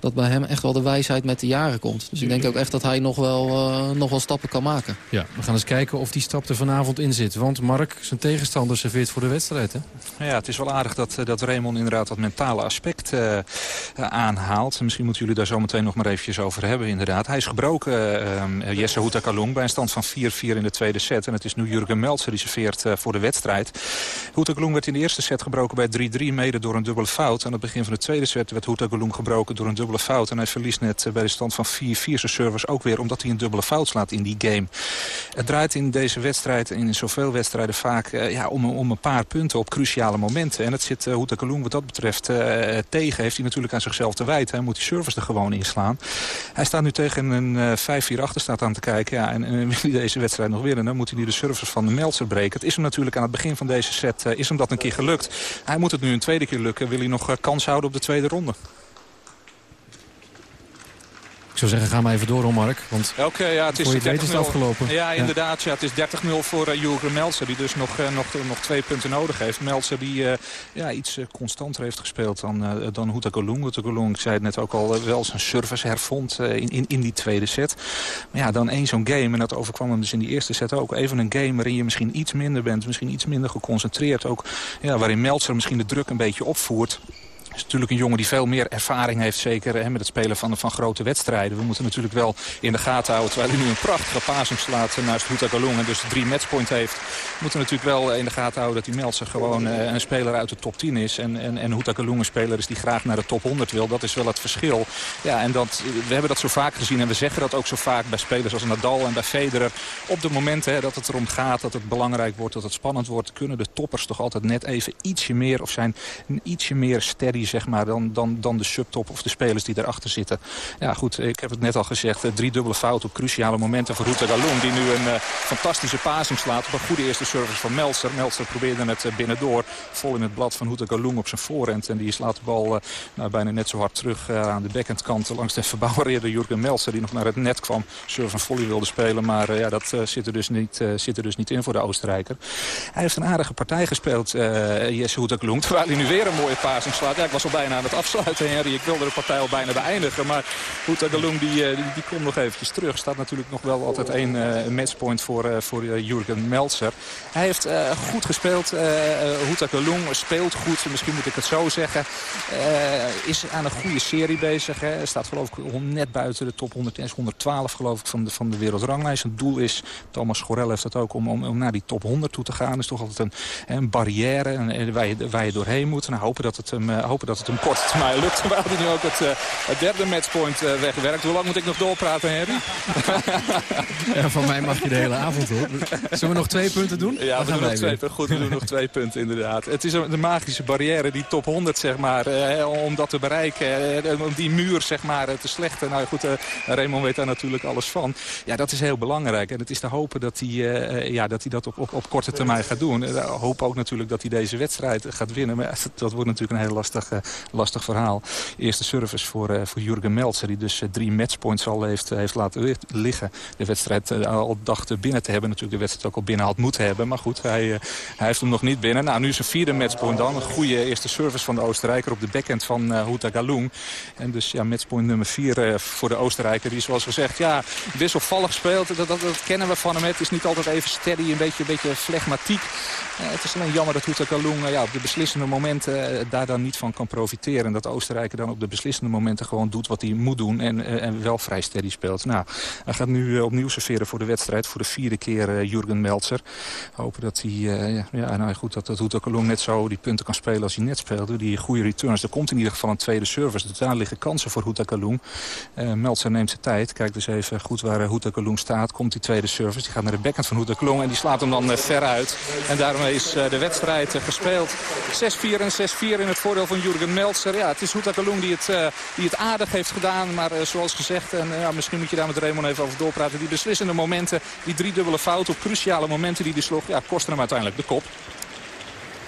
dat bij hem echt wel de wijsheid met de jaren komt. Dus ik denk ook echt dat hij nog wel, uh, nog wel stappen kan maken. Ja, we gaan eens kijken of die stap er vanavond in zit. Want Mark, zijn tegenstander serveert voor de wedstrijd, hè? Ja, het is wel aardig dat, dat Raymond inderdaad dat mentale aspect uh, aanhaalt. Misschien moeten jullie daar zo meteen nog maar eventjes over hebben, inderdaad. Hij is gebroken, uh, Jesse Houta-Kalung, bij een stand van 4-4 in de tweede set. En het is nu Jurgen Meltzer die serveert voor de wedstrijd. Houta-Kalung werd in de eerste set gebroken bij 3-3, mede door een dubbele fout. Aan het begin van de tweede set werd Houta-Kalung gebroken door een dubbele fout. En hij verliest net bij de stand van 4-4 zijn service ook weer... omdat hij een dubbele fout slaat in die game. Het draait in deze wedstrijd, in zoveel wedstrijden vaak... Uh, ja, om, om een paar punten op cruciale momenten. En het zit uh, wat dat betreft uh, tegen. Heeft hij natuurlijk aan zichzelf te wijten. Hij moet die service er gewoon inslaan. Hij staat nu tegen een 5-4 achterstaat aan te kijken. Ja, en, en [LAUGHS] wil hij deze wedstrijd nog winnen... dan moet hij nu de service van de Meltzer breken. Het is hem natuurlijk aan het begin van deze set is hem dat een keer gelukt. Hij moet het nu een tweede keer lukken. Wil hij nog kans houden op de tweede ronde? Ik zou zeggen, ga maar even door, Mark. Want Oké, okay, ja, het is, het is afgelopen. Ja, inderdaad. Ja, het is 30-0 voor uh, Jurgen Meltzer. Die dus nog, uh, nog, nog twee punten nodig heeft. Meltzer die uh, ja, iets constanter heeft gespeeld dan, dan Houta Golung. Golung, ik zei het net ook al, wel zijn service hervond in, in, in die tweede set. Maar ja, dan één zo'n game. En dat overkwam hem dus in die eerste set ook. Even een game waarin je misschien iets minder bent. Misschien iets minder geconcentreerd. Ook ja, waarin Meltzer misschien de druk een beetje opvoert is natuurlijk een jongen die veel meer ervaring heeft. Zeker hè, met het spelen van, van grote wedstrijden. We moeten natuurlijk wel in de gaten houden. Terwijl hij nu een prachtige passing slaat naast Huta Galung. En dus drie matchpoint heeft. We moeten natuurlijk wel in de gaten houden dat die Meltzer gewoon uh, een speler uit de top 10 is. En, en, en Huta een speler is die graag naar de top 100 wil. Dat is wel het verschil. Ja, en dat, we hebben dat zo vaak gezien. En we zeggen dat ook zo vaak bij spelers als Nadal en bij Federer. Op de momenten hè, dat het erom gaat, dat het belangrijk wordt, dat het spannend wordt. Kunnen de toppers toch altijd net even ietsje meer of zijn ietsje meer steady zeg maar, dan, dan, dan de subtop of de spelers die erachter zitten. Ja goed, ik heb het net al gezegd. drie dubbele fouten op cruciale momenten voor Ruta Galon. Die nu een fantastische passing slaat op een goede eerste service van Meltzer. Meltzer probeerde het binnendoor. Vol in het blad van Huta Galung op zijn voorhand. En die slaat de bal nou, bijna net zo hard terug aan de backhandkant. Langs de [LAUGHS] verbouwereerde Jurgen Meltzer die nog naar het net kwam. Surf en volley wilde spelen. Maar ja, dat zit, er dus niet, zit er dus niet in voor de Oostenrijker. Hij heeft een aardige partij gespeeld, Jesse Huta [LAUGHS] Galung. Terwijl hij nu weer een mooie passing slaat. Ja, was al bijna aan het afsluiten, Henry. Ik wilde de partij al bijna beëindigen. Maar Huta Galung die, die, die komt nog eventjes terug. Staat natuurlijk nog wel altijd één uh, matchpoint voor, uh, voor Jurgen Meltzer. Hij heeft goed gespeeld. Huta Galung speelt goed, misschien moet ik het zo zeggen. is aan een goede serie bezig. Hè. Staat geloof ik net buiten de top 110, 112 geloof ik van de, van de wereldranglijst. Het doel is, Thomas Schorel heeft dat ook, om, om, om naar die top 100 toe te gaan. Dat is toch altijd een, een barrière en, waar, je, waar je doorheen moet. Nou, hopen, dat het hem, dat het hem korte termijn [LAUGHS] lukt. Terwijl hij nu ook het, het derde matchpoint wegwerkt. Hoe lang moet ik nog doorpraten, Henry? [LAUGHS] ja, van mij mag je de hele avond op. Zullen we nog twee punten doen? Ja, we doen, nog twee, goed, we doen nog twee punten inderdaad. Het is een, de magische barrière, die top 100 zeg maar. Eh, om dat te bereiken, eh, om die muur zeg maar te slechten. Nou goed, eh, Raymond weet daar natuurlijk alles van. Ja, dat is heel belangrijk. En het is te hopen dat hij, eh, ja, dat, hij dat op, op, op korte termijn gaat doen. Ik hoop ook natuurlijk dat hij deze wedstrijd gaat winnen. Maar dat wordt natuurlijk een heel lastig, lastig verhaal. Eerste service voor, voor Jurgen Meltzer, die dus drie matchpoints al heeft, heeft laten liggen. De wedstrijd al dacht binnen te hebben. Natuurlijk de wedstrijd ook al binnen had moeten hebben. Maar goed, hij, hij heeft hem nog niet binnen. Nou, nu is een vierde matchpoint dan. Een goede eerste service van de Oostenrijker op de backhand van uh, Huta Galung. En dus ja, matchpoint nummer vier voor de Oostenrijker. Die zoals gezegd, ja, wisselvallig speelt. Dat, dat, dat, kennen we van hem. Het is niet altijd even steady, een beetje, een beetje flegmatiek. Het is alleen jammer dat Huta Galung ja, op de beslissende momenten daar dan niet van kan profiteren. En dat Oostenrijker dan op de beslissende momenten gewoon doet wat hij moet doen. En, en wel vrij steady speelt. Nou, hij gaat nu opnieuw serveren voor de wedstrijd. Voor de vierde keer Jurgen Meltzer. Hopen dat hij, ja, nou goed, dat, dat Huta Galung net zo die punten kan spelen als hij net speelde. Die goede returns. Er komt in ieder geval een tweede service. Dus daar liggen kansen voor Huta Galung. Uh, Meltzer neemt zijn tijd. Kijk dus even goed waar Huta Galung staat. Komt die tweede service. Die gaat naar de backhand van Huta Galung. En die slaat hem dan ver uit. En daarmee is de wedstrijd gespeeld. 6-4 en 6-4 in het voordeel van Jurgen Meltzer. Ja, het is Huta Galung die het, die het aardig heeft gedaan. Maar zoals gezegd, en ja, misschien moet je daar met Raymond even over doorpraten. Die beslissende momenten, die drie dubbele fouten op cruciale momenten die hij sloeg. Ja, kosten hem uiteindelijk de kop.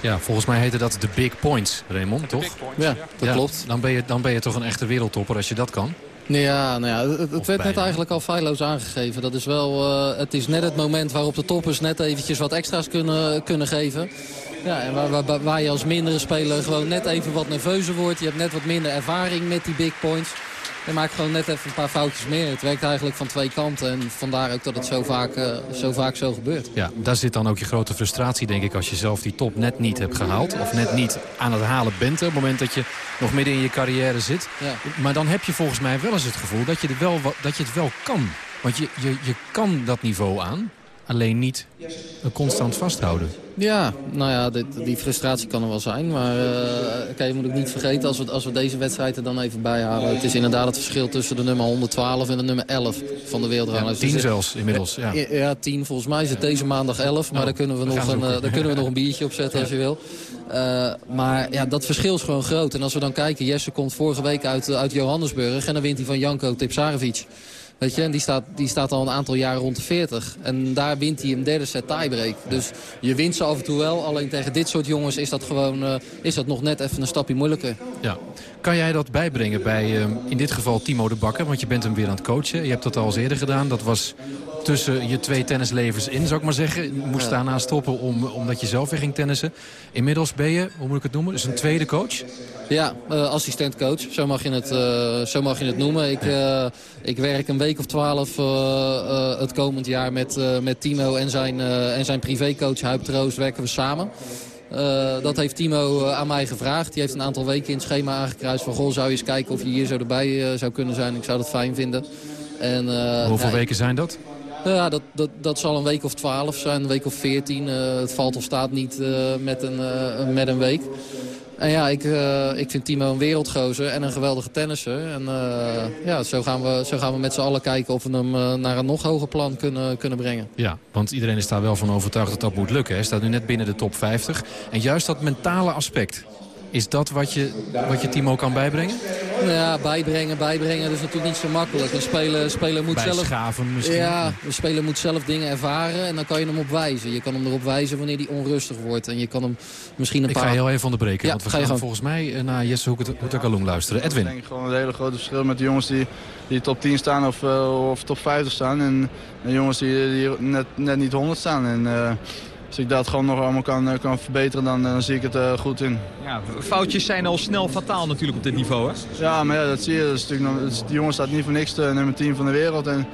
Ja, volgens mij heette dat de big points, Raymond, toch? Points, ja, dat ja, klopt. Dan ben, je, dan ben je toch een echte wereldtopper als je dat kan? Ja, nou ja, het, het werd net eigenlijk al feilloos aangegeven. Dat is wel, uh, het is net het moment waarop de toppers net eventjes wat extra's kunnen, kunnen geven. Ja, en waar, waar, waar je als mindere speler gewoon net even wat nerveuzer wordt. Je hebt net wat minder ervaring met die big points. Je maakt gewoon net even een paar foutjes meer. Het werkt eigenlijk van twee kanten. En vandaar ook dat het zo vaak, uh, zo, vaak zo gebeurt. Ja, daar zit dan ook je grote frustratie, denk ik... als je zelf die top net niet hebt gehaald. Of net niet aan het halen bent. Op het moment dat je nog midden in je carrière zit. Ja. Maar dan heb je volgens mij wel eens het gevoel dat je, er wel, dat je het wel kan. Want je, je, je kan dat niveau aan. Alleen niet constant vasthouden. Ja, nou ja, dit, die frustratie kan er wel zijn. Maar uh, kijk, je moet ook niet vergeten, als we, als we deze wedstrijd er dan even bij halen. Het is inderdaad het verschil tussen de nummer 112 en de nummer 11 van de wereldranglijst. Ja, tien zelfs inmiddels, ja. Ja, tien. Volgens mij is het deze maandag 11. Maar oh, daar, kunnen we nog een, daar kunnen we nog [LAUGHS] een biertje op zetten als je wil. Uh, maar ja, dat verschil is gewoon groot. En als we dan kijken, Jesse komt vorige week uit, uit Johannesburg. En dan wint hij van Janko Tipsarevic. Weet je, die staat, die staat al een aantal jaren rond de 40. En daar wint hij een derde set tiebreak. Dus je wint ze af en toe wel. Alleen tegen dit soort jongens is dat gewoon uh, is dat nog net even een stapje moeilijker. Ja. Kan jij dat bijbrengen bij uh, in dit geval Timo de Bakker? Want je bent hem weer aan het coachen. Je hebt dat al eens eerder gedaan. Dat was tussen je twee tennislevens in, zou ik maar zeggen. Je moest daarna stoppen om, omdat je zelf weer ging tennissen. Inmiddels ben je, hoe moet ik het noemen, dus een tweede coach? Ja, uh, assistentcoach. Zo mag je het, uh, zo mag je het noemen. Ik, uh, ik werk een week of twaalf het komend jaar met, met Timo en zijn, en zijn privécoach Huip Troost werken we samen. Uh, dat heeft Timo aan mij gevraagd. Die heeft een aantal weken in het schema aangekruist van... goh, zou je eens kijken of je hier zo erbij uh, zou kunnen zijn. Ik zou dat fijn vinden. En, uh, Hoeveel ja, weken zijn dat? Ja, dat, dat, dat zal een week of twaalf zijn, een week of veertien. het valt of staat niet met, een, met een week. En ja, ik, uh, ik vind Timo een wereldgozer en een geweldige tennisser. En uh, ja, zo gaan we, zo gaan we met z'n allen kijken of we hem uh, naar een nog hoger plan kunnen, kunnen brengen. Ja, want iedereen is daar wel van overtuigd dat dat moet lukken. Hij staat nu net binnen de top 50. En juist dat mentale aspect, Is dat wat je, wat je Timo kan bijbrengen? Nou ja, bijbrengen, bijbrengen, dat is natuurlijk niet zo makkelijk. Een speler, speler moet zelf... Misschien. Ja, een speler moet zelf dingen ervaren en dan kan je hem op wijzen. Je kan hem erop wijzen wanneer hij onrustig wordt. En je kan hem misschien een Ik paar... ga je heel even onderbreken, Ja, want we ga je gaan gang. volgens mij eh, naar Jesse Hoetekaloen luisteren. Ik Edwin. denk gewoon een hele grote verschil met de jongens die, die top 10 staan of, eh, of top 50 staan. En de jongens die, die net, net niet 100 staan. En eh, als ik dat gewoon nog allemaal kan, eh, kan verbeteren, dan, dan zie ik het eh, goed in. Ja, foutjes zijn al snel fataal natuurlijk op dit niveau, hè? Ja, maar ja, dat zie je. Dat is natuurlijk die jongen staat niet voor niks de nummer 10 van de wereld. En,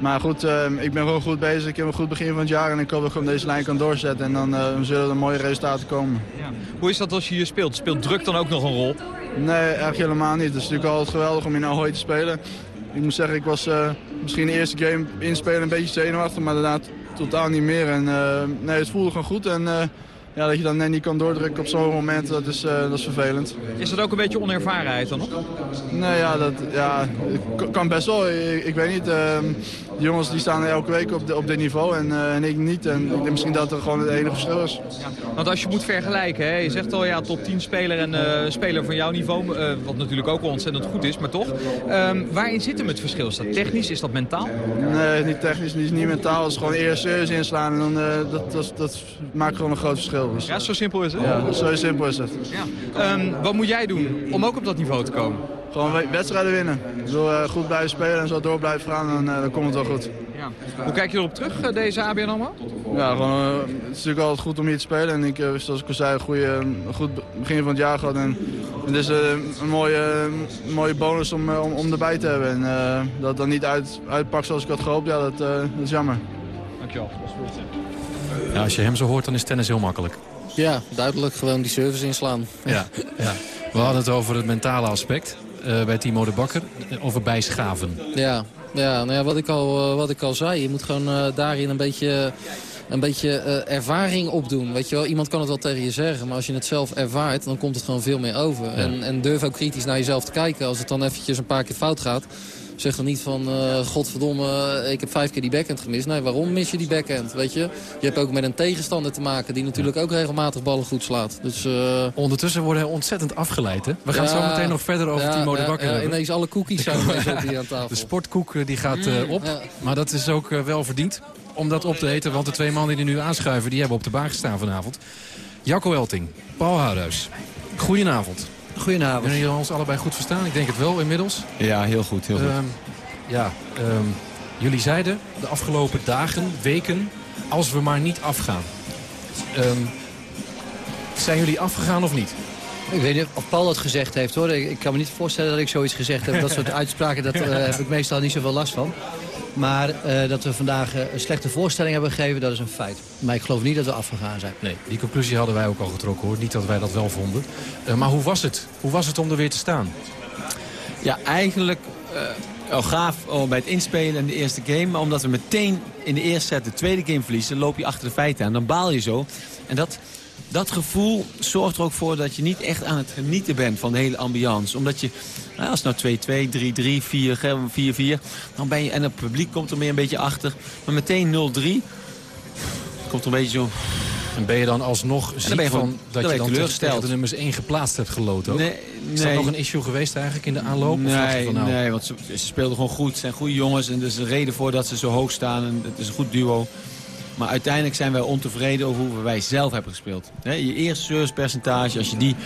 maar goed, eh, ik ben gewoon goed bezig. Ik heb een goed begin van het jaar en ik hoop dat ik gewoon deze lijn kan doorzetten. En dan eh, zullen er mooie resultaten komen. Hoe is dat als je hier speelt? Speelt druk dan ook nog een rol? Nee, eigenlijk helemaal niet. Het is natuurlijk altijd geweldig om in Ahoy te spelen. Ik moet zeggen, ik was eh, misschien de eerste game inspelen een beetje zenuwachtig, maar daarna totaal niet meer. En, eh, nee, het voelde gewoon goed en eh, ja, dat je dan net niet kan doordrukken op zo'n moment, dat is, eh, dat is vervelend. Is dat ook een beetje onervarenheid dan nog? Nee, ja, dat ja, kan best wel. Ik, ik weet niet. ehm, de jongens die staan elke week op, de- op dit niveau en, eh, en ik niet. En ik denk misschien dat er gewoon het enige verschil is. Want als je moet vergelijken, hè, je zegt al ja, top 10 speler en eh, speler van jouw niveau, wat natuurlijk ook wel ontzettend goed is, maar toch. Ehm, waarin zit hem het verschil? Is dat technisch? Is dat mentaal? Nee, niet technisch, niet, niet mentaal. Het is gewoon eerst serieus inslaan en dan, dat, dat, dat maakt gewoon een groot verschil. Dus, Ja, zo simpel is het. ja, zo simpel is het. Ehm, wat moet jij doen om ook op dat niveau te komen? Gewoon we- wedstrijden winnen. Ik wil eh, goed blijven spelen en zo door blijven gaan, dan, eh, dan komt het wel goed. Hoe kijk je erop terug, eh, deze ABN AMRO? Ja, gewoon, het is natuurlijk altijd goed om hier te spelen. En ik, zoals ik al zei, een, goede, een goed begin van het jaar gehad. En het is een mooie, mooie bonus om, om, om erbij te hebben. En dat het dan niet uit, uitpakt zoals ik had gehoopt, ja, dat, dat is jammer. Dankjewel. Ja, als je hem zo hoort, dan is tennis heel makkelijk. Ja, duidelijk gewoon die service inslaan. Ja, ja. We hadden het over het mentale aspect eh, bij Timo de Bakker. eh, Over bijschaven. Ja, ja, nou ja wat, ik al, eh, wat ik al zei. Je moet gewoon daarin een beetje, een beetje eh, ervaring opdoen. Weet je wel? Iemand kan het wel tegen je zeggen, maar als je het zelf ervaart... dan komt het gewoon veel meer over. En, en durf ook kritisch naar jezelf te kijken. Als het dan eventjes een paar keer fout gaat... Zeg dan niet van, eh, godverdomme, ik heb vijf keer die backhand gemist. Nee, waarom mis je die backhand, weet je? Je hebt ook met een tegenstander te maken die natuurlijk ook regelmatig ballen goed slaat. Dus, eh, Ondertussen worden we ontzettend afgeleid, hè? We gaan Ja, zo meteen nog verder over ja, Timo de Bakker ja, ineens alle cookies zijn op hier aan tafel. De sportkoek eh, die gaat Mm, op. Maar dat is ook wel verdiend om dat op te eten. Want de twee mannen die er nu aanschuiven, die hebben op de baan gestaan vanavond. Jacco Elting, Paul Houdhuis. Goedenavond. Goedenavond. Kunnen jullie ons allebei goed verstaan? Ik denk het wel inmiddels. Ja, heel goed. Heel goed. Ehm, ja, ehm, jullie zeiden de afgelopen dagen, weken, als we maar niet afgaan. Ehm, zijn jullie afgegaan of niet? Ik weet niet of Paul dat gezegd heeft hoor. Ik, ik kan me niet voorstellen dat ik zoiets gezegd heb. Dat soort [LAUGHS] uitspraken dat, eh, heb ik meestal niet zoveel last van. Maar eh, dat we vandaag eh, een slechte voorstelling hebben gegeven, dat is een feit. Maar ik geloof niet dat we afgegaan zijn. Nee, die conclusie hadden wij ook al getrokken hoor. Niet dat wij dat wel vonden. Eh, maar hoe was het? Hoe was het om er weer te staan? Ja, eigenlijk eh, wel gaaf oh, bij het inspelen in de eerste game. Maar omdat we meteen in de eerste set de tweede game verliezen... loop je achter de feiten aan. Dan baal je zo. En dat, dat gevoel zorgt er ook voor dat je niet echt aan het genieten bent van de hele ambiance. Omdat je, nou, als het nou 2-2, 3-3, 4-4... dan ben je, en het publiek komt er meer een beetje achter. Maar meteen 0-3 komt er een beetje zo... En ben je dan alsnog dan ziek ben je gewoon- van dan dat ben je dan tegen- de nummers 1 geplaatst hebt geloot ook? Nee, Is dat nee. nog een issue geweest eigenlijk in de aanloop? Of dacht je Nee, van, nou, nee, want ze, ze speelden gewoon goed. Het zijn goede jongens en er is een reden voor dat ze zo hoog staan. En het is een goed duo. Maar uiteindelijk zijn wij ontevreden over hoe wij zelf hebben gespeeld. Je eerste servicepercentage, als je die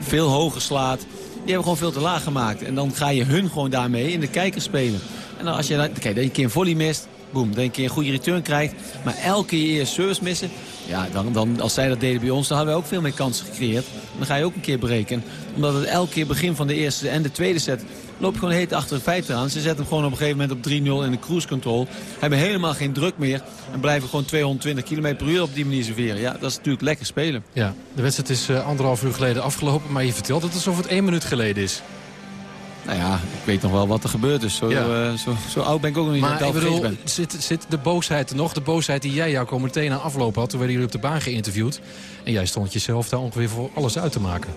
veel hoger slaat... die hebben gewoon veel te laag gemaakt. En dan ga je hun gewoon daarmee in de kijker spelen. En dan als je, dan- kijk, dat je een keer een volley mist... boem, dat je een keer een goede return krijgt... maar elke keer je eerste service missen... ja, dan, dan, als zij dat deden bij ons, dan hadden wij ook veel meer kansen gecreëerd. Dan ga je ook een keer breken. Omdat het elke keer begin van de eerste en de tweede set... loop je gewoon heet achter de feiten aan. Ze zetten hem gewoon op een gegeven moment op 3-0 in de cruise control. Hebben helemaal geen druk meer. En blijven gewoon 220 km per uur op die manier serveren. Ja, dat is natuurlijk lekker spelen. Ja, de wedstrijd is eh, anderhalf uur geleden afgelopen. Maar je vertelt het alsof het één minuut geleden is. Nou ja, ik weet nog wel wat er gebeurd is. Zo, Ja. eh, zo, zo oud ben ik ook nog niet dat Maar ik ik bedoel, ben. zit, zit de boosheid er nog? De boosheid die jij jou meteen na afloop had. Toen werden jullie op de baan geïnterviewd. En jij stond jezelf daar ongeveer voor alles uit te maken.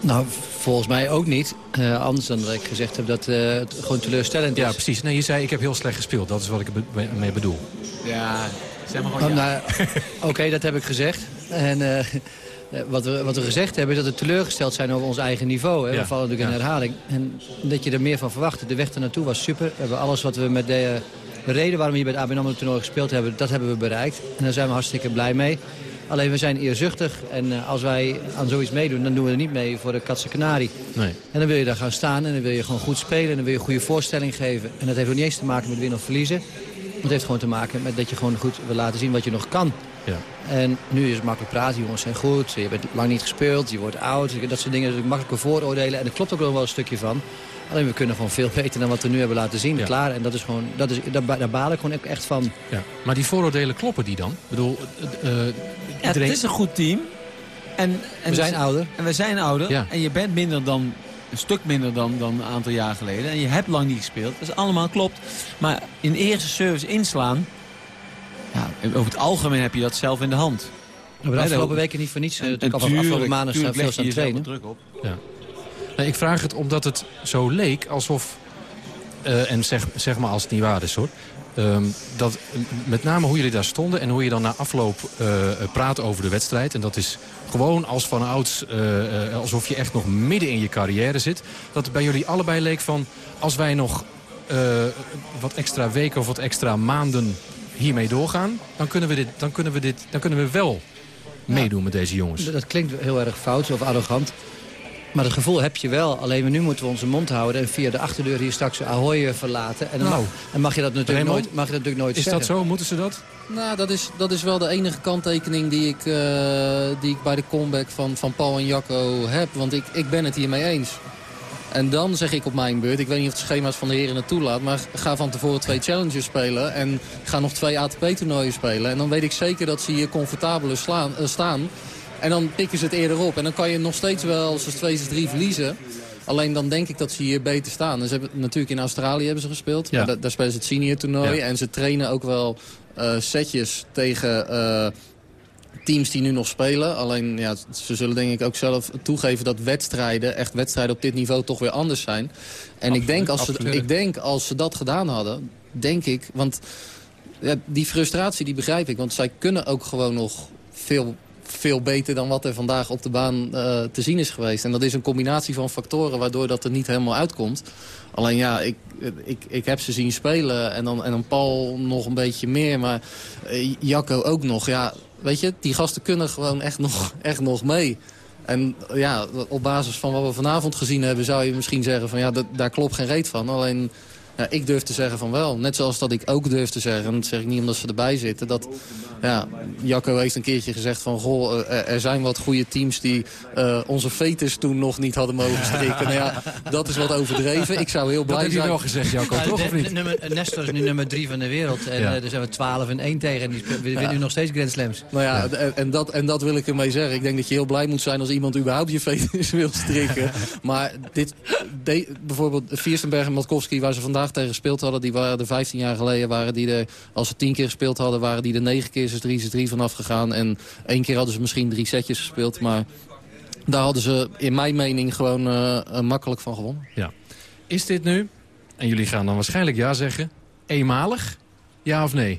Nou, volgens mij ook niet. Eh, anders dan dat ik gezegd heb dat eh, het gewoon teleurstellend is. Ja, precies. Nee, je zei ik heb heel slecht gespeeld. Dat is wat ik ermee bedoel. Ja, zeg maar Oh, gewoon ja. nou, [LAUGHS] Oké, dat heb ik gezegd. En, wat, we, wat we gezegd hebben is dat we teleurgesteld zijn over ons eigen niveau. Hè. Ja, We vallen natuurlijk in herhaling. En dat je er meer van verwachtte. De weg ernaartoe was super. We hebben alles wat we met de, de reden waarom we hier bij het ABN AMRO toernooi gespeeld hebben, dat hebben we bereikt. En daar zijn we hartstikke blij mee. Alleen we zijn eerzuchtig. En eh, als wij aan zoiets meedoen, dan doen we er niet mee voor de katse kanarie. Nee. En dan wil je daar gaan staan en dan wil je gewoon goed spelen. En dan wil je een goede voorstelling geven. En dat heeft ook niet eens te maken met winnen of verliezen. Het heeft gewoon te maken met dat je gewoon goed wil laten zien wat je nog kan. Ja. En nu is het makkelijk praten, jongens zijn goed, je bent lang niet gespeeld, je wordt oud. Dat soort dingen, dat is makkelijke vooroordelen. En er klopt ook nog wel een stukje van. Alleen we kunnen gewoon veel [LAUGHS] beter dan wat we nu hebben laten zien. Klaar. En dat is gewoon, dat is, daar, daar baal ik gewoon echt van. Ja. Maar die vooroordelen kloppen die dan? Ik bedoel, eh, eh, Ja, het is een goed team. En, en We zijn ouder. En we zijn ouder. Ja. En je bent minder dan, een stuk minder dan, dan een aantal jaar geleden. En je hebt lang niet gespeeld. Dat is allemaal klopt. Maar in eerste service inslaan... Ja, over het algemeen heb je dat zelf in de hand. We hebben de afgelopen weken niet voor niets, eh, natuurlijk af- afgelopen maanden staan veel staan trainen. druk op. Ja. Nee, ik vraag het omdat het zo leek alsof... eh, en zeg, zeg maar als het niet waar is hoor... ehm, dat eh, met name hoe jullie daar stonden en hoe je dan na afloop eh, eh, praat over de wedstrijd... en dat is gewoon als van ouds, eh, eh, alsof je echt nog midden in je carrière zit... dat het bij jullie allebei leek van... als wij nog eh, wat extra weken of wat extra maanden hiermee doorgaan... dan kunnen we, dit, dan kunnen we, dit, dan kunnen we wel meedoen met deze jongens. Dat klinkt heel erg fout of arrogant. Maar dat gevoel heb je wel. Alleen nu moeten we onze mond houden en via de achterdeur hier straks Ahoy verlaten. En dan, Nou, mag, en mag je dat natuurlijk Raymond, nooit, mag je dat natuurlijk nooit Is zeggen. dat zo? Moeten ze dat? Nou, dat is, dat is wel de enige kanttekening die ik, eh, die ik bij de comeback van, van Paul en Jacco heb. Want ik, ik ben het hiermee eens. En dan zeg ik op mijn beurt, ik weet niet of het schema's van de heren het toelaat... maar ga van tevoren twee challenges spelen en ga nog twee ATP-toernooien spelen. En dan weet ik zeker dat ze hier comfortabeler slaan, eh, staan. En dan pikken ze het eerder op. En dan kan je nog steeds wel zoals 2 3 verliezen. Alleen dan denk ik dat ze hier beter staan. En ze hebben, natuurlijk in Australië hebben ze gespeeld. Ja. Maar da- daar spelen ze het senior toernooi. Ja. En ze trainen ook wel eh, setjes tegen eh, teams die nu nog spelen. Alleen ja, ze zullen denk ik ook zelf toegeven dat wedstrijden, echt wedstrijden op dit niveau toch weer anders zijn. En ik, denk als ze, ik denk als ze dat gedaan hadden, denk ik, want ja, die frustratie die begrijp ik. Want zij kunnen ook gewoon nog veel, veel beter dan wat er vandaag op de baan eh, te zien is geweest. En dat is een combinatie van factoren waardoor dat er niet helemaal uitkomt. Alleen ja, ik, ik, ik heb ze zien spelen en dan, en dan Paul nog een beetje meer. Maar eh, Jacco ook nog. Ja, weet je, die gasten kunnen gewoon echt nog, echt nog mee. En ja, op basis van wat we vanavond gezien hebben... zou je misschien zeggen van ja, daar klopt geen reet van. Alleen ja, ik durf te zeggen van wel. Net zoals dat ik ook durf te zeggen, en dat zeg ik niet omdat ze erbij zitten... dat ja, Jacco heeft een keertje gezegd van... goh, eh, er- er zijn wat goede teams die eh, onze fetus toen nog niet hadden mogen strikken. nou ja, dat is wat overdreven. Ik zou heel blij Dat heb je zijn. wel gezegd, Jacco, Ja, toch? de- Of niet? nummer- Nestor is nu nummer drie van de wereld. En Ja. eh, er zijn we 12 en 1 tegen. En die winnen nu nog steeds Grand Slams. Nou ja, En, en, dat, en dat wil ik ermee zeggen. Ik denk dat je heel blij moet zijn als iemand überhaupt je fetus [LAUGHS] wil strikken. maar dit, de- bijvoorbeeld Vierstenberg en Matkowski, waar ze vandaag tegen gespeeld hadden... die waren er 15 jaar geleden, waren die er, als ze 10 keer gespeeld hadden... waren die er 9 keer 6 3 3 vanaf gegaan. En één keer hadden ze misschien drie setjes gespeeld. Maar daar hadden ze in mijn mening gewoon eh, eh, makkelijk van gewonnen. Ja. Is dit nu, en jullie gaan dan waarschijnlijk ja zeggen, eenmalig? Ja of nee?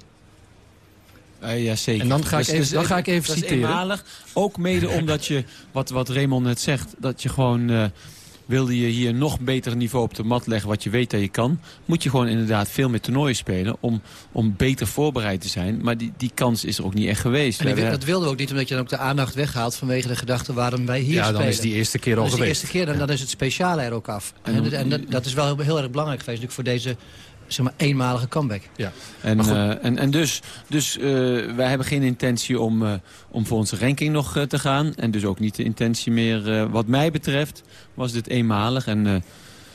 Eh, ja, zeker. En dan ga ik Dus- even- dus dan ga ik even dat is citeren. eenmalig. Ook mede omdat je, wat, wat Raymond net zegt, dat je gewoon... eh, wilde je hier nog beter niveau op de mat leggen wat je weet dat je kan... moet je gewoon inderdaad veel meer toernooien spelen om, om beter voorbereid te zijn. Maar die, die kans is er ook niet echt geweest. En dat wilden we ook niet, omdat je dan ook de aandacht weghaalt... vanwege de gedachte waarom wij hier Ja, spelen. dan is die eerste keer al Dat is geweest. de eerste keer, dan, dan is het speciale er ook af. En En, dan- en dat, dat is wel heel, heel erg belangrijk geweest natuurlijk voor deze zeg maar, eenmalige comeback. Ja. En, eh, en, en dus, dus eh, wij hebben geen intentie om, eh, om voor onze ranking nog eh, te gaan. En dus ook niet de intentie meer, eh, wat mij betreft, was dit eenmalig. En, eh,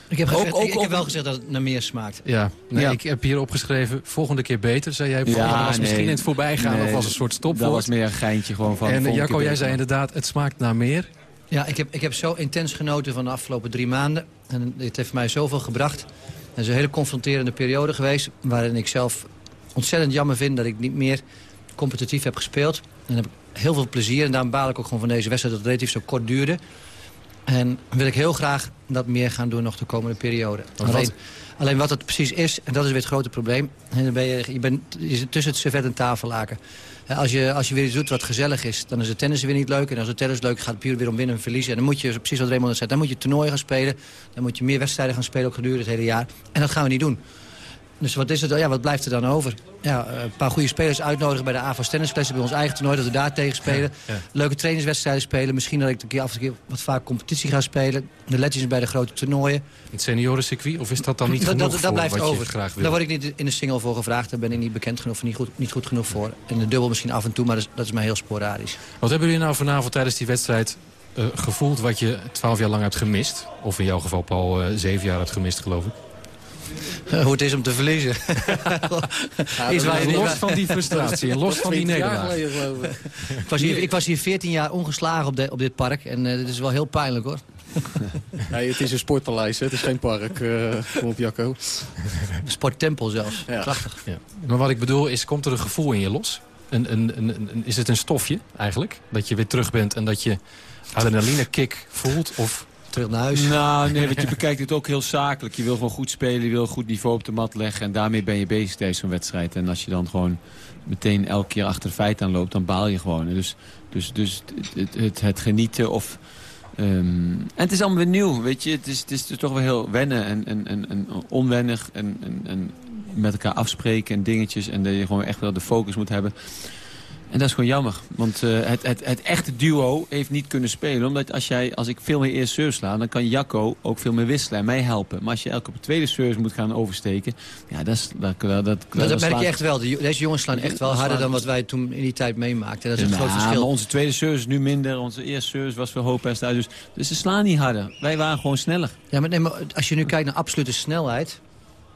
Ik heb, Ook- gezegd, ook- ik, ik heb ook- wel gezegd dat het naar meer smaakt. Ja, nee, Ja. ik heb hier opgeschreven, volgende keer beter, zei jij. Volgende Ja, was nee. misschien in het voorbijgaan Nee, of als een soort dat stopwoord. was meer een geintje gewoon van... en Jacco, jij zei inderdaad, het smaakt naar meer. Ja, ik heb, ik heb zo intens genoten van de afgelopen drie maanden. En het heeft mij zoveel gebracht. Het is een hele confronterende periode geweest... waarin ik zelf ontzettend jammer vind dat ik niet meer competitief heb gespeeld. En heb ik heel veel plezier. En daarom baal ik ook gewoon van deze wedstrijd dat het relatief zo kort duurde. En wil ik heel graag dat meer gaan doen nog de komende periode. Alleen, alleen wat het precies is, en dat is weer het grote probleem... En dan ben je, je bent je zit tussen het servet en tafellaken. Als je, als je weer iets doet wat gezellig is, dan is het tennis weer niet leuk. En als het tennis leuk gaat puur weer om winnen en verliezen. En dan moet je, precies wat Raymond zei, dan moet je toernooien gaan spelen. Dan moet je meer wedstrijden gaan spelen, ook gedurende het hele jaar. En dat gaan we niet doen. Dus wat, is het, ja, wat blijft er dan over? Ja, eh, een paar goede spelers uitnodigen bij de AVAS tennisklessen... bij ons eigen toernooi, dat we daar tegen spelen. ja. Leuke trainingswedstrijden spelen. Misschien dat ik een keer af en toe wat vaak competitie ga spelen. De Legends bij de grote toernooien. Het seniorencircuit? Of is dat dan niet dat, genoeg dat, dat voor blijft wat over. je graag wil? Daar word ik niet in de single voor gevraagd. Daar ben ik niet bekend genoeg of niet goed, niet goed genoeg voor. En de dubbel misschien af en toe, maar dat is, dat is maar heel sporadisch. Wat hebben jullie nou vanavond tijdens die wedstrijd eh, gevoeld... wat je twaalf jaar lang hebt gemist? Of in jouw geval, Paul, eh, zeven jaar hebt gemist, geloof ik. Hoe het is om te verliezen. [LAUGHS] Iets waar je- los van die frustratie en los van die 20 jaar nederlaag. ik. Ik was hier, ik was hier 14 jaar ongeslagen op, de, op dit park. En uh, dit is wel heel pijnlijk hoor. [LAUGHS] Nee, het is een sportpaleis, hè. het is geen park. eh, kom op, Jacco. Sporttempel zelfs. Ja. Prachtig. Ja. Maar wat ik bedoel is, komt er een gevoel in je los? Een, een, een, een- is het een stofje eigenlijk? Dat je weer terug bent en dat je adrenaline kick voelt? Of terug naar huis? Nou, nee, want je [LAUGHS] bekijkt het ook heel zakelijk. Je wil gewoon goed spelen, je wil goed niveau op de mat leggen. En daarmee ben je bezig tijdens zo'n wedstrijd. En als je dan gewoon meteen elke keer achter de feiten aanloopt, dan baal je gewoon. Dus, dus, dus het, het, het genieten of... ehm, en het is allemaal weer nieuw, weet je. Het is, het is toch wel heel wennen en, en, en, en onwennig. En, en, en met elkaar afspreken en dingetjes. En dat je gewoon echt wel de focus moet hebben. En dat is gewoon jammer. Want eh, het, het, het echte duo heeft niet kunnen spelen. Omdat als, jij, als ik veel meer eerst service sla... dan kan Jacco ook veel meer wisselen en mij helpen. Maar als je elke op de tweede service moet gaan oversteken... ja, dat, is, dat, dat, dat, Dat, merk je echt wel. De- Deze jongens slaan echt wel harder dan wat wij toen in die tijd meemaakten. Dat is Ja, groot maar verschil. onze tweede service is nu minder. Onze eerste service was veel hoogpercentage. Dus, dus ze slaan niet harder. Wij waren gewoon sneller. Ja, maar, nee, maar als je nu kijkt naar absolute snelheid...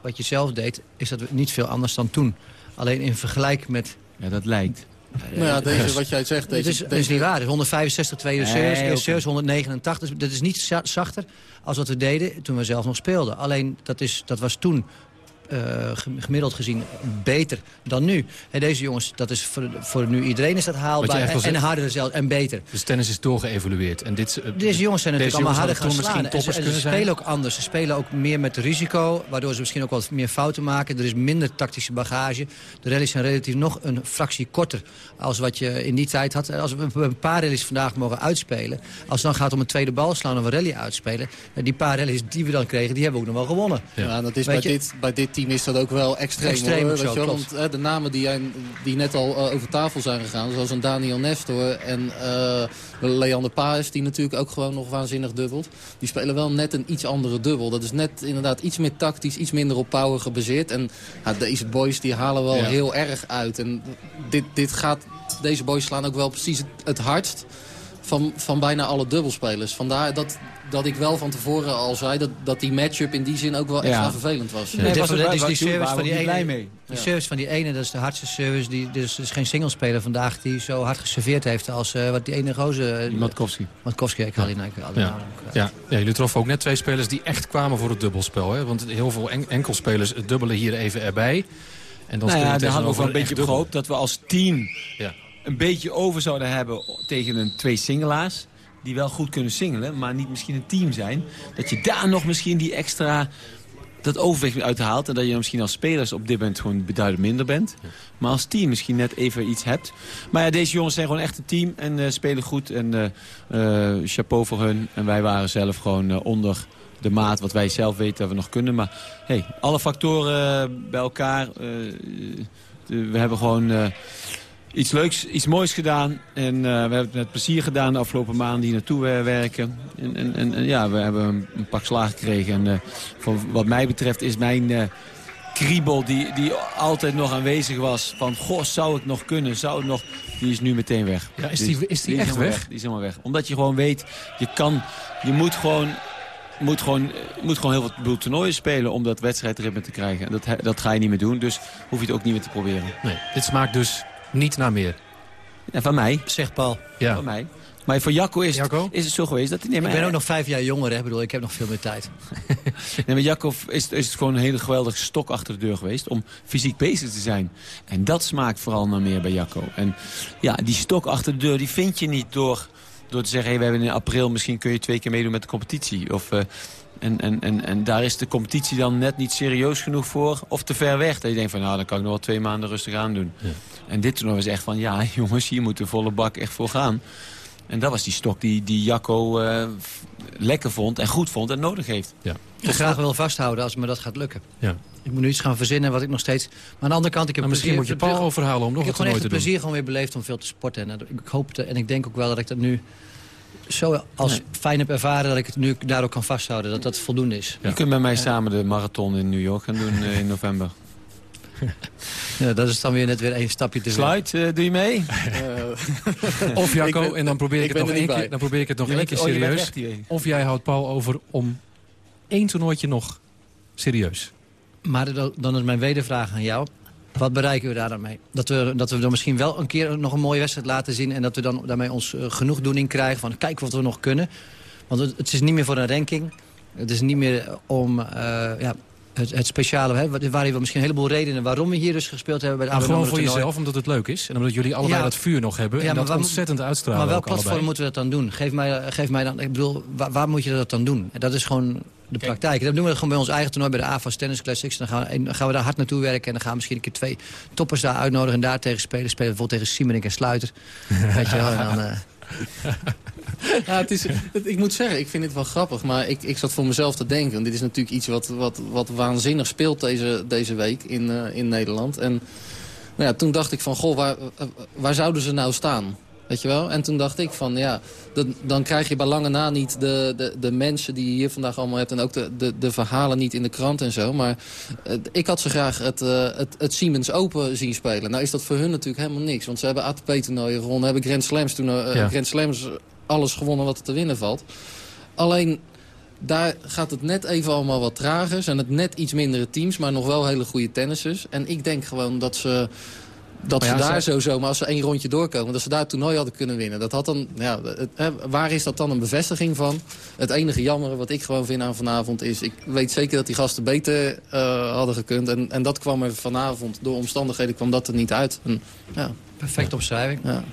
wat je zelf deed, is dat niet veel anders dan toen. Alleen in vergelijk met... Ja, dat lijkt. Nou ja, deze, wat jij zegt, Het deze, is, dat deze- is niet waar. Het is 165 tweede Nee, service, eerste oké. service 189. Dus Dat is niet za- zachter als wat we deden toen we zelf nog speelden. Alleen dat, is, dat was toen eh, gem- gemiddeld gezien beter dan nu. En deze jongens, dat is voor, voor nu iedereen is dat haalbaar. En, harder zelfs en beter. dus tennis is doorgeëvolueerd. En dit, eh, Deze jongens zijn natuurlijk allemaal harder gaan slaan. En ze, misschien en ze toppers kunnen spelen zijn. ook anders. Ze spelen ook meer met risico, waardoor ze misschien ook wat meer fouten maken. Er is minder tactische bagage. De rallies zijn relatief nog een fractie korter als wat je in die tijd had. Als we een paar rallies vandaag mogen uitspelen, als het dan gaat om een tweede bal slaan of een rally uitspelen, die paar rallies die we dan kregen, die hebben we ook nog wel gewonnen. Ja, dat is bij, dit, bij dit team is dat ook wel extreem. Hoor, zo, wel, want eh, de namen die, jij, die net al eh, over tafel zijn gegaan, zoals een Daniel Nestor en eh Leander Paes, die natuurlijk ook gewoon nog waanzinnig dubbelt. Die spelen wel net een iets andere dubbel. Dat is net inderdaad iets meer tactisch, iets minder op power gebaseerd. En ja, deze boys die halen wel Ja. heel erg uit. En dit, dit gaat, deze boys slaan ook wel precies het, het hardst van, van bijna alle dubbelspelers. Vandaar dat, dat ik wel van tevoren al zei dat, dat die matchup in die zin ook wel extra Ja. vervelend was. Nee, was waar- die service van we die ene. blij mee. Die Ja. service van die ene, dat is de hardste service. Die, dus er is geen singlespeler vandaag die zo hard geserveerd heeft als eh, wat die ene gozer... Matkowski. Matkowski, ik haal die nou, Ja. eh. Ja, ja, jullie troffen ook net twee spelers die echt kwamen voor het dubbelspel. Hè? Want heel veel en enkelspelers dubbelen hier even erbij. En dan Nou ja, daar hadden we ook wel een beetje op gehoopt dat we als team Ja. Een beetje over zouden hebben tegen een twee singelaars. Die wel goed kunnen singelen, maar niet misschien een team zijn. Dat je daar nog misschien die extra dat overwicht uit haalt. En dat je misschien als spelers op dit moment gewoon beduidend minder bent. Maar als team misschien net even iets hebt. Maar ja, deze jongens zijn gewoon echt een team en eh, spelen goed. En eh, eh, chapeau voor hun. En wij waren zelf gewoon onder de maat wat wij zelf weten dat we nog kunnen. Maar hey, alle factoren bij elkaar. we hebben gewoon iets leuks, iets moois gedaan. En eh, we hebben het met plezier gedaan de afgelopen maanden hier naartoe eh, werken. En, en, en, en ja, we hebben een, een pak slaag gekregen. En eh, van, wat mij betreft is mijn kriebel die, die altijd nog aanwezig was. Van, goh, zou het nog kunnen? Zou het nog... Die is nu meteen weg. Ja, is die- is die echt helemaal weg? Die is helemaal weg. Omdat je gewoon weet, je kan, je moet gewoon... Moet gewoon, moet gewoon heel veel toernooien spelen om dat wedstrijdritme te krijgen. En dat, dat ga je niet meer doen, dus hoef je het ook niet meer te proberen. Nee, dit smaakt dus niet naar meer. En van mij. Zeg Paul. Ja. Van mij. Maar voor Jacco is, Jacco? Het, is het zo geweest dat hij... Nee, Ik ben ook nog vijf jaar jonger, hè. Ik bedoel, ik heb nog veel meer tijd. [LAUGHS] nee, maar Jacco is, is het gewoon een hele geweldige stok achter de deur geweest... om fysiek bezig te zijn. En dat smaakt vooral naar meer bij Jacco. En ja, die stok achter de deur die vind je niet door Door te zeggen, hey, we hebben in april misschien kun je twee keer meedoen met de competitie. Of, uh, en, en, en, en daar is de competitie dan net niet serieus genoeg voor. Of te ver weg. Dat je denkt van nou, dan kan ik nog wel twee maanden rustig aan doen. Ja. En dit toernooi was echt van ja [LAUGHS] jongens, hier moet de volle bak echt voor gaan. En dat was die stok die, die Jacco uh, lekker vond en goed vond en nodig heeft. Ja. Ik graag wil vasthouden als me dat gaat lukken. Ja. Ik moet nu iets gaan verzinnen wat ik nog steeds... Maar aan de andere kant... Ik heb maar misschien moet je Paul overhalen om nog een toernooi te doen. Ik heb gewoon echt het plezier gewoon weer beleefd om veel te sporten. En ik hoop en ik denk ook wel dat ik dat nu zo als nee. fijn heb ervaren dat ik het nu daar ook kan vasthouden. Dat dat voldoende is. Ja. Je kunt met mij samen de marathon in New York gaan doen uh, in november. Ja, dat is dan weer net weer een stapje te Sluit, uh, doe je mee? Uh, [LAUGHS] of Jacco, ben, en dan probeer ik, ik het nog één keer, dan probeer ik het nog één keer serieus. Oh, of jij houdt Paul over om één toernooitje nog serieus. Maar dan is mijn wedervraag aan jou. Wat bereiken we daar dan mee? Dat we, dat we dan misschien wel een keer nog een mooie wedstrijd laten zien... en dat we dan daarmee ons uh, genoegdoening krijgen van kijk wat we nog kunnen. Want het, het, is niet meer voor een ranking. Het is niet meer om uh, ja, het, het, speciale... Hè, waar we misschien een heleboel redenen waarom we hier dus gespeeld hebben. Bij de maar gewoon voor toernooi. jezelf, omdat het leuk is. En omdat jullie allebei ja, dat vuur nog hebben. Ja, en dat waar, ontzettend uitstralen Maar welk platform allebei. moeten we dat dan doen? Geef mij, geef mij dan... Ik bedoel, waar, waar moet je dat dan doen? En dat is gewoon de praktijk. Dan doen we dat gewoon bij ons eigen toernooi bij de AFAS Tennis Classics. Dan gaan, we, dan gaan we daar hard naartoe werken. En dan gaan we misschien een keer twee toppers daar uitnodigen en daar tegen spelen. Spelen bijvoorbeeld tegen Siemenink en Sluiter. [LAUGHS] Weet je wel, en dan... Uh... [LAUGHS] ja, het is, ik moet zeggen, ik vind het wel grappig. Maar ik, ik zat voor mezelf te denken. Dit is natuurlijk iets wat, wat, wat waanzinnig speelt deze, deze week in, uh, in Nederland. En nou ja, toen dacht ik van, goh, waar, waar zouden ze nou staan? Weet je wel? En toen dacht ik van, ja, dan, dan krijg je bij lange na niet de, de, de mensen die je hier vandaag allemaal hebt... en ook de, de, de verhalen niet in de krant en zo. Maar uh, ik had ze graag het, uh, het, het Siemens Open zien spelen. Nou is dat voor hun natuurlijk helemaal niks. Want ze hebben ATP-toernooien gewonnen, hebben Grand Slams, toen, uh, ja. Grand Slams alles gewonnen wat er te winnen valt. Alleen daar gaat het net even allemaal wat trager. Zijn het net iets mindere teams, maar nog wel hele goede tennissers. En ik denk gewoon dat ze dat ja, ze daar ze... sowieso, maar als ze één rondje doorkomen... dat ze daar het toernooi hadden kunnen winnen. Dat had dan, ja, het, hè, waar is dat dan een bevestiging van? Het enige jammere wat ik gewoon vind aan vanavond is... ik weet zeker dat die gasten beter uh, hadden gekund. En, en dat kwam er vanavond, door omstandigheden kwam dat er niet uit. En, ja. Perfecte omschrijving. Ja.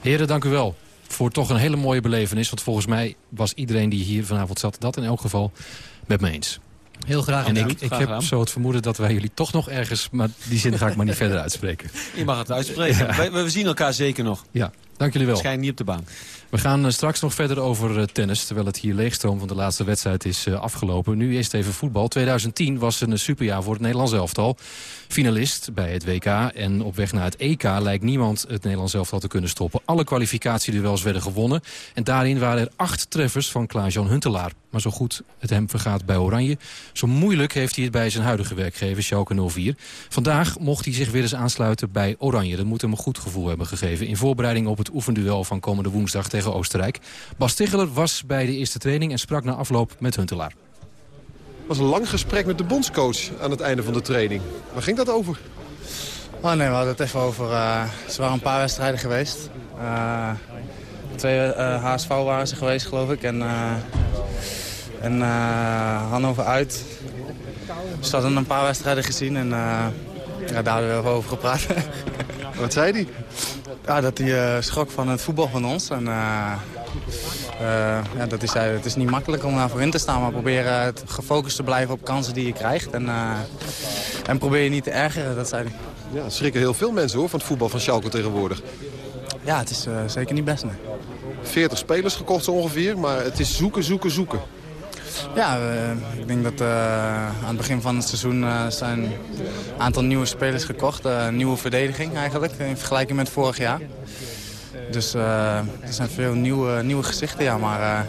Heren, dank u wel voor toch een hele mooie belevenis. Want volgens mij was iedereen die hier vanavond zat... dat in elk geval met me eens. Heel graag. En ik, ik heb zo het vermoeden dat wij jullie toch nog ergens... maar die zin ga ik maar niet verder uitspreken. [LAUGHS] Je mag het uitspreken. Ja. We, we, zien elkaar zeker nog. Ja, dank jullie wel. Schijn niet op de baan. We gaan uh, straks nog verder over uh, tennis, terwijl het hier leegstroom van de laatste wedstrijd is uh, afgelopen. Nu eerst even voetbal. 2010 was een superjaar voor het Nederlands elftal. Finalist bij het WK en op weg naar het EK lijkt niemand het Nederlands elftal te kunnen stoppen. Alle kwalificatieduels werden gewonnen en daarin waren er acht treffers van Klaas-Jan Huntelaar. Maar zo goed het hem vergaat bij Oranje, zo moeilijk heeft hij het bij zijn huidige werkgever Schalke 04. Vandaag mocht hij zich weer eens aansluiten bij Oranje. Dat moet hem een goed gevoel hebben gegeven in voorbereiding op het oefenduel van komende woensdag tegen Oostenrijk. Bas Ticheler was bij de eerste training en sprak na afloop met Huntelaar. Het was een lang gesprek met de bondscoach aan het einde van de training. Waar ging dat over? Oh nee, we hadden het even over... Uh, ze waren een paar wedstrijden geweest. Uh, twee uh, HSV waren ze geweest, geloof ik. En, en Hannover uit. Dus we hadden een paar wedstrijden gezien en ja, daar hebben we over gepraat. [LAUGHS] Wat zei hij? Ja, dat hij schrok van het voetbal van ons. En, uh, ja, dat is, uh, het is niet makkelijk om daarvoor in te staan, maar probeer uh, gefocust te blijven op kansen die je krijgt. En, en probeer je niet te ergeren, dat zei hij. Ja, schrikken heel veel mensen hoor, van het voetbal van Schalke tegenwoordig. Ja, het is zeker niet best. Nee. 40 spelers gekocht zo ongeveer, maar het is zoeken, zoeken, zoeken. Ja, ik denk dat aan het begin van het seizoen zijn een aantal nieuwe spelers gekocht. een nieuwe verdediging eigenlijk, in vergelijking met vorig jaar. Dus er zijn veel nieuwe, nieuwe gezichten, ja, maar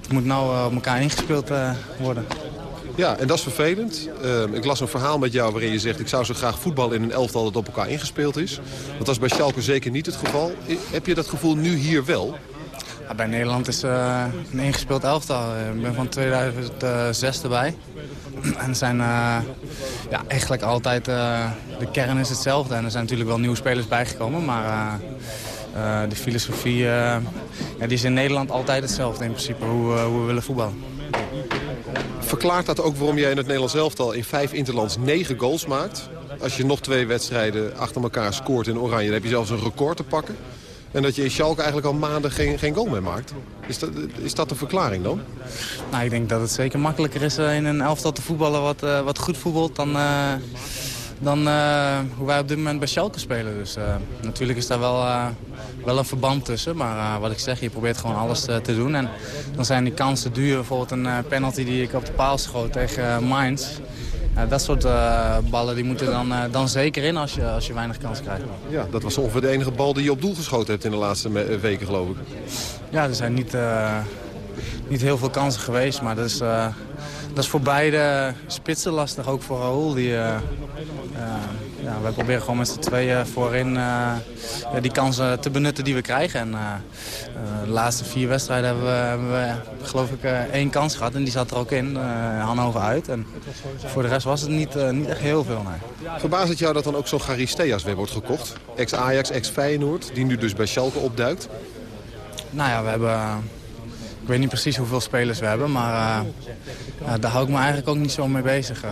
het moet nou op elkaar ingespeeld worden. Ja, en dat is vervelend. Ehm, ik las een verhaal met jou waarin je zegt... ik zou zo graag voetbal in een elftal dat op elkaar ingespeeld is. Dat was bij Schalke zeker niet het geval. heb je dat gevoel nu hier wel? Bij Nederland is een ingespeeld elftal. Ik ben van 2006 erbij. En zijn ja, eigenlijk altijd... de kern is hetzelfde. En er zijn natuurlijk wel nieuwe spelers bijgekomen, maar... Uh, de filosofie uh, ja, die is in Nederland altijd hetzelfde in principe, hoe, uh, hoe we willen voetballen. Verklaart dat ook waarom jij in het Nederlands elftal in vijf interlands negen goals maakt? Als je nog twee wedstrijden achter elkaar scoort in Oranje, dan heb je zelfs een record te pakken. En dat je in Schalke eigenlijk al maanden geen, geen goal meer maakt. Is dat, is dat de verklaring dan? Nou, ik denk dat het zeker makkelijker is in een elftal te voetballen wat, uh, wat goed voetbalt dan, uh, dan hoe wij op dit moment bij Schalke spelen. Dus natuurlijk is daar wel, wel een verband tussen. Maar wat ik zeg, je probeert gewoon alles te doen. En dan zijn die kansen duur. Bijvoorbeeld een penalty die ik op de paal schoot tegen Mainz. Dat soort ballen die moeten dan, dan zeker in als je, als je weinig kans krijgt. Ja, dat was ongeveer de enige bal die je op doel geschoten hebt in de laatste weken, geloof ik. Ja, er zijn niet, niet heel veel kansen geweest. Maar dat is, dat is voor beide spitsen lastig. Ook voor Raoul. Die, ja, wij proberen gewoon met z'n tweeën voorin die kansen te benutten die we krijgen. En de laatste vier wedstrijden hebben we, hebben we geloof ik één kans gehad. En die zat er ook in. Hannover uit. En voor de rest was het niet, niet echt heel veel. Nee. Verbaast het jou dat dan ook zo'n Garisteas weer wordt gekocht? Ex-Ajax, ex-Feyenoord. Die nu dus bij Schalke opduikt. Nou ja, we hebben ik weet niet precies hoeveel spelers we hebben, maar uh, daar hou ik me eigenlijk ook niet zo mee bezig. Uh,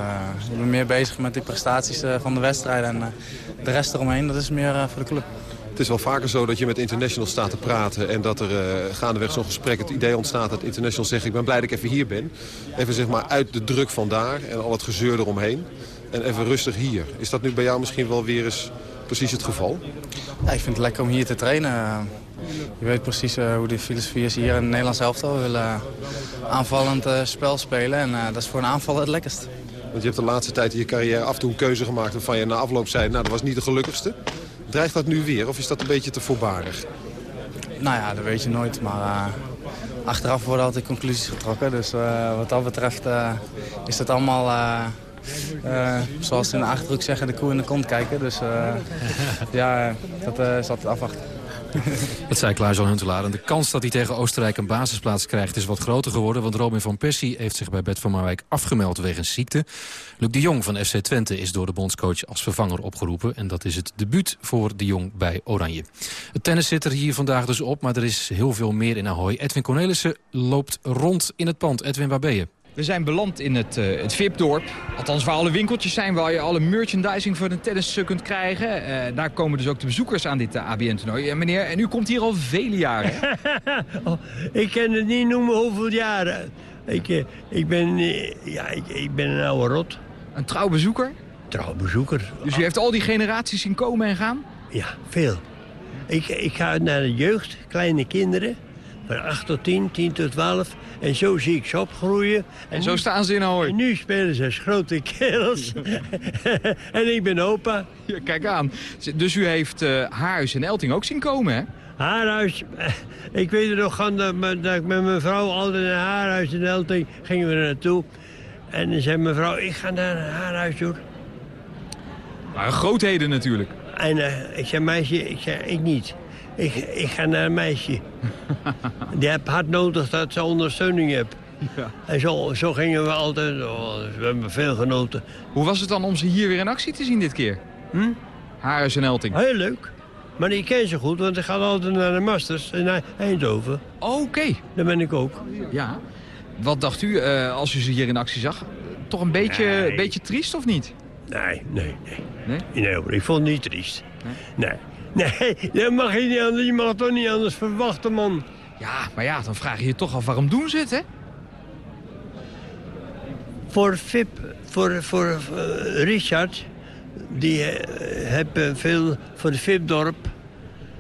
ik ben meer bezig met de prestaties uh, van de wedstrijd en de rest eromheen, dat is meer voor de club. Het is wel vaker zo dat je met internationals staat te praten... en dat er gaandeweg zo'n gesprek het idee ontstaat dat internationals zeggen... ik ben blij dat ik even hier ben. Even zeg maar uit de druk vandaar en al het gezeur eromheen. En even rustig hier. Is dat nu bij jou misschien wel weer eens precies het geval? Ja, ik vind het lekker om hier te trainen. Je weet precies uh, hoe de filosofie is hier in het Nederlands elftal. We willen uh, aanvallend uh, spel spelen en dat is voor een aanval het lekkerst. Want je hebt de laatste tijd in je carrière af en toe een keuze gemaakt... waarvan je na afloop zei, nou dat was niet de gelukkigste. Dreigt dat nu weer of is dat een beetje te voorbarig? Nou ja, dat weet je nooit, maar achteraf worden altijd conclusies getrokken. Dus wat dat betreft is dat allemaal... Uh, zoals ze in de Achterhoek zeggen, de koe in de kont kijken. Dus uh, [LAUGHS] ja, dat uh, is altijd afwachten. [LAUGHS] Dat zei Klaas-Jan Huntelaar. En de kans dat hij tegen Oostenrijk een basisplaats krijgt is wat groter geworden. Want Robin van Persie heeft zich bij Bert van Marwijk afgemeld wegens ziekte. Luc de Jong van FC Twente is door de bondscoach als vervanger opgeroepen. En dat is het debuut voor de Jong bij Oranje. Het tennis zit er hier vandaag dus op, maar er is heel veel meer in Ahoy. Edwin Cornelissen loopt rond in het pand. Edwin, waar ben je? We zijn beland in het, uh, het VIP-dorp. Althans, waar alle winkeltjes zijn, waar je alle merchandising voor de tennis kunt krijgen. Uh, daar komen dus ook de bezoekers aan dit uh, ABN-toernooi. meneer, en u komt hier al vele jaren. [LAUGHS] oh, ik kan het niet noemen hoeveel jaren. Ik, ik, ben, ja, ik, ik, ben een oude rot. Een trouw bezoeker? Trouw bezoeker. Dus u heeft al die generaties zien komen en gaan? Ja, veel. Ik, ik ga naar de jeugd, kleine kinderen. Van 8 tot 10, 10 tot 12. En zo zie ik ze opgroeien. En, zo staan ze in Ahoy. En nu spelen ze als grote kerels. [LAUGHS] [LAUGHS] en ik ben opa. Ja, kijk aan. Dus u heeft uh, Haarhuis en Elting ook zien komen, hè? Haarhuis. Ik weet er nog dat, dat ik met mijn vrouw altijd naar Haarhuis en Elting gingen we er naartoe. En dan zei mevrouw, ik ga naar Haarhuis toe. Maar grootheden natuurlijk. En uh, ik zei, meisje, ik zei, ik niet. Ik, ik ga naar een meisje. [LAUGHS] Die heeft hard nodig dat ze ondersteuning heeft. Ja. En zo, zo gingen we altijd. Oh, we hebben veel genoten. Hoe was het dan om ze hier weer in actie te zien dit keer? Hm? Haris en Elting. Heel leuk. Maar ik ken ze goed, want ik ga altijd naar de Masters in Eindhoven. Oké. Okay. Daar ben ik ook. Ja. Wat dacht u uh, als u ze hier in actie zag? Toch een beetje, nee. beetje triest of niet? Nee, nee, nee. Nee? nee ik vond het niet triest. Nee. nee. Nee, dat mag je niet anders. Je mag toch niet anders verwachten, man. Ja, maar ja, dan vraag je je toch af waarom doen ze het, hè? Voor VIP, voor, voor uh, Richard, die uh, hebben veel voor de VIP-dorp.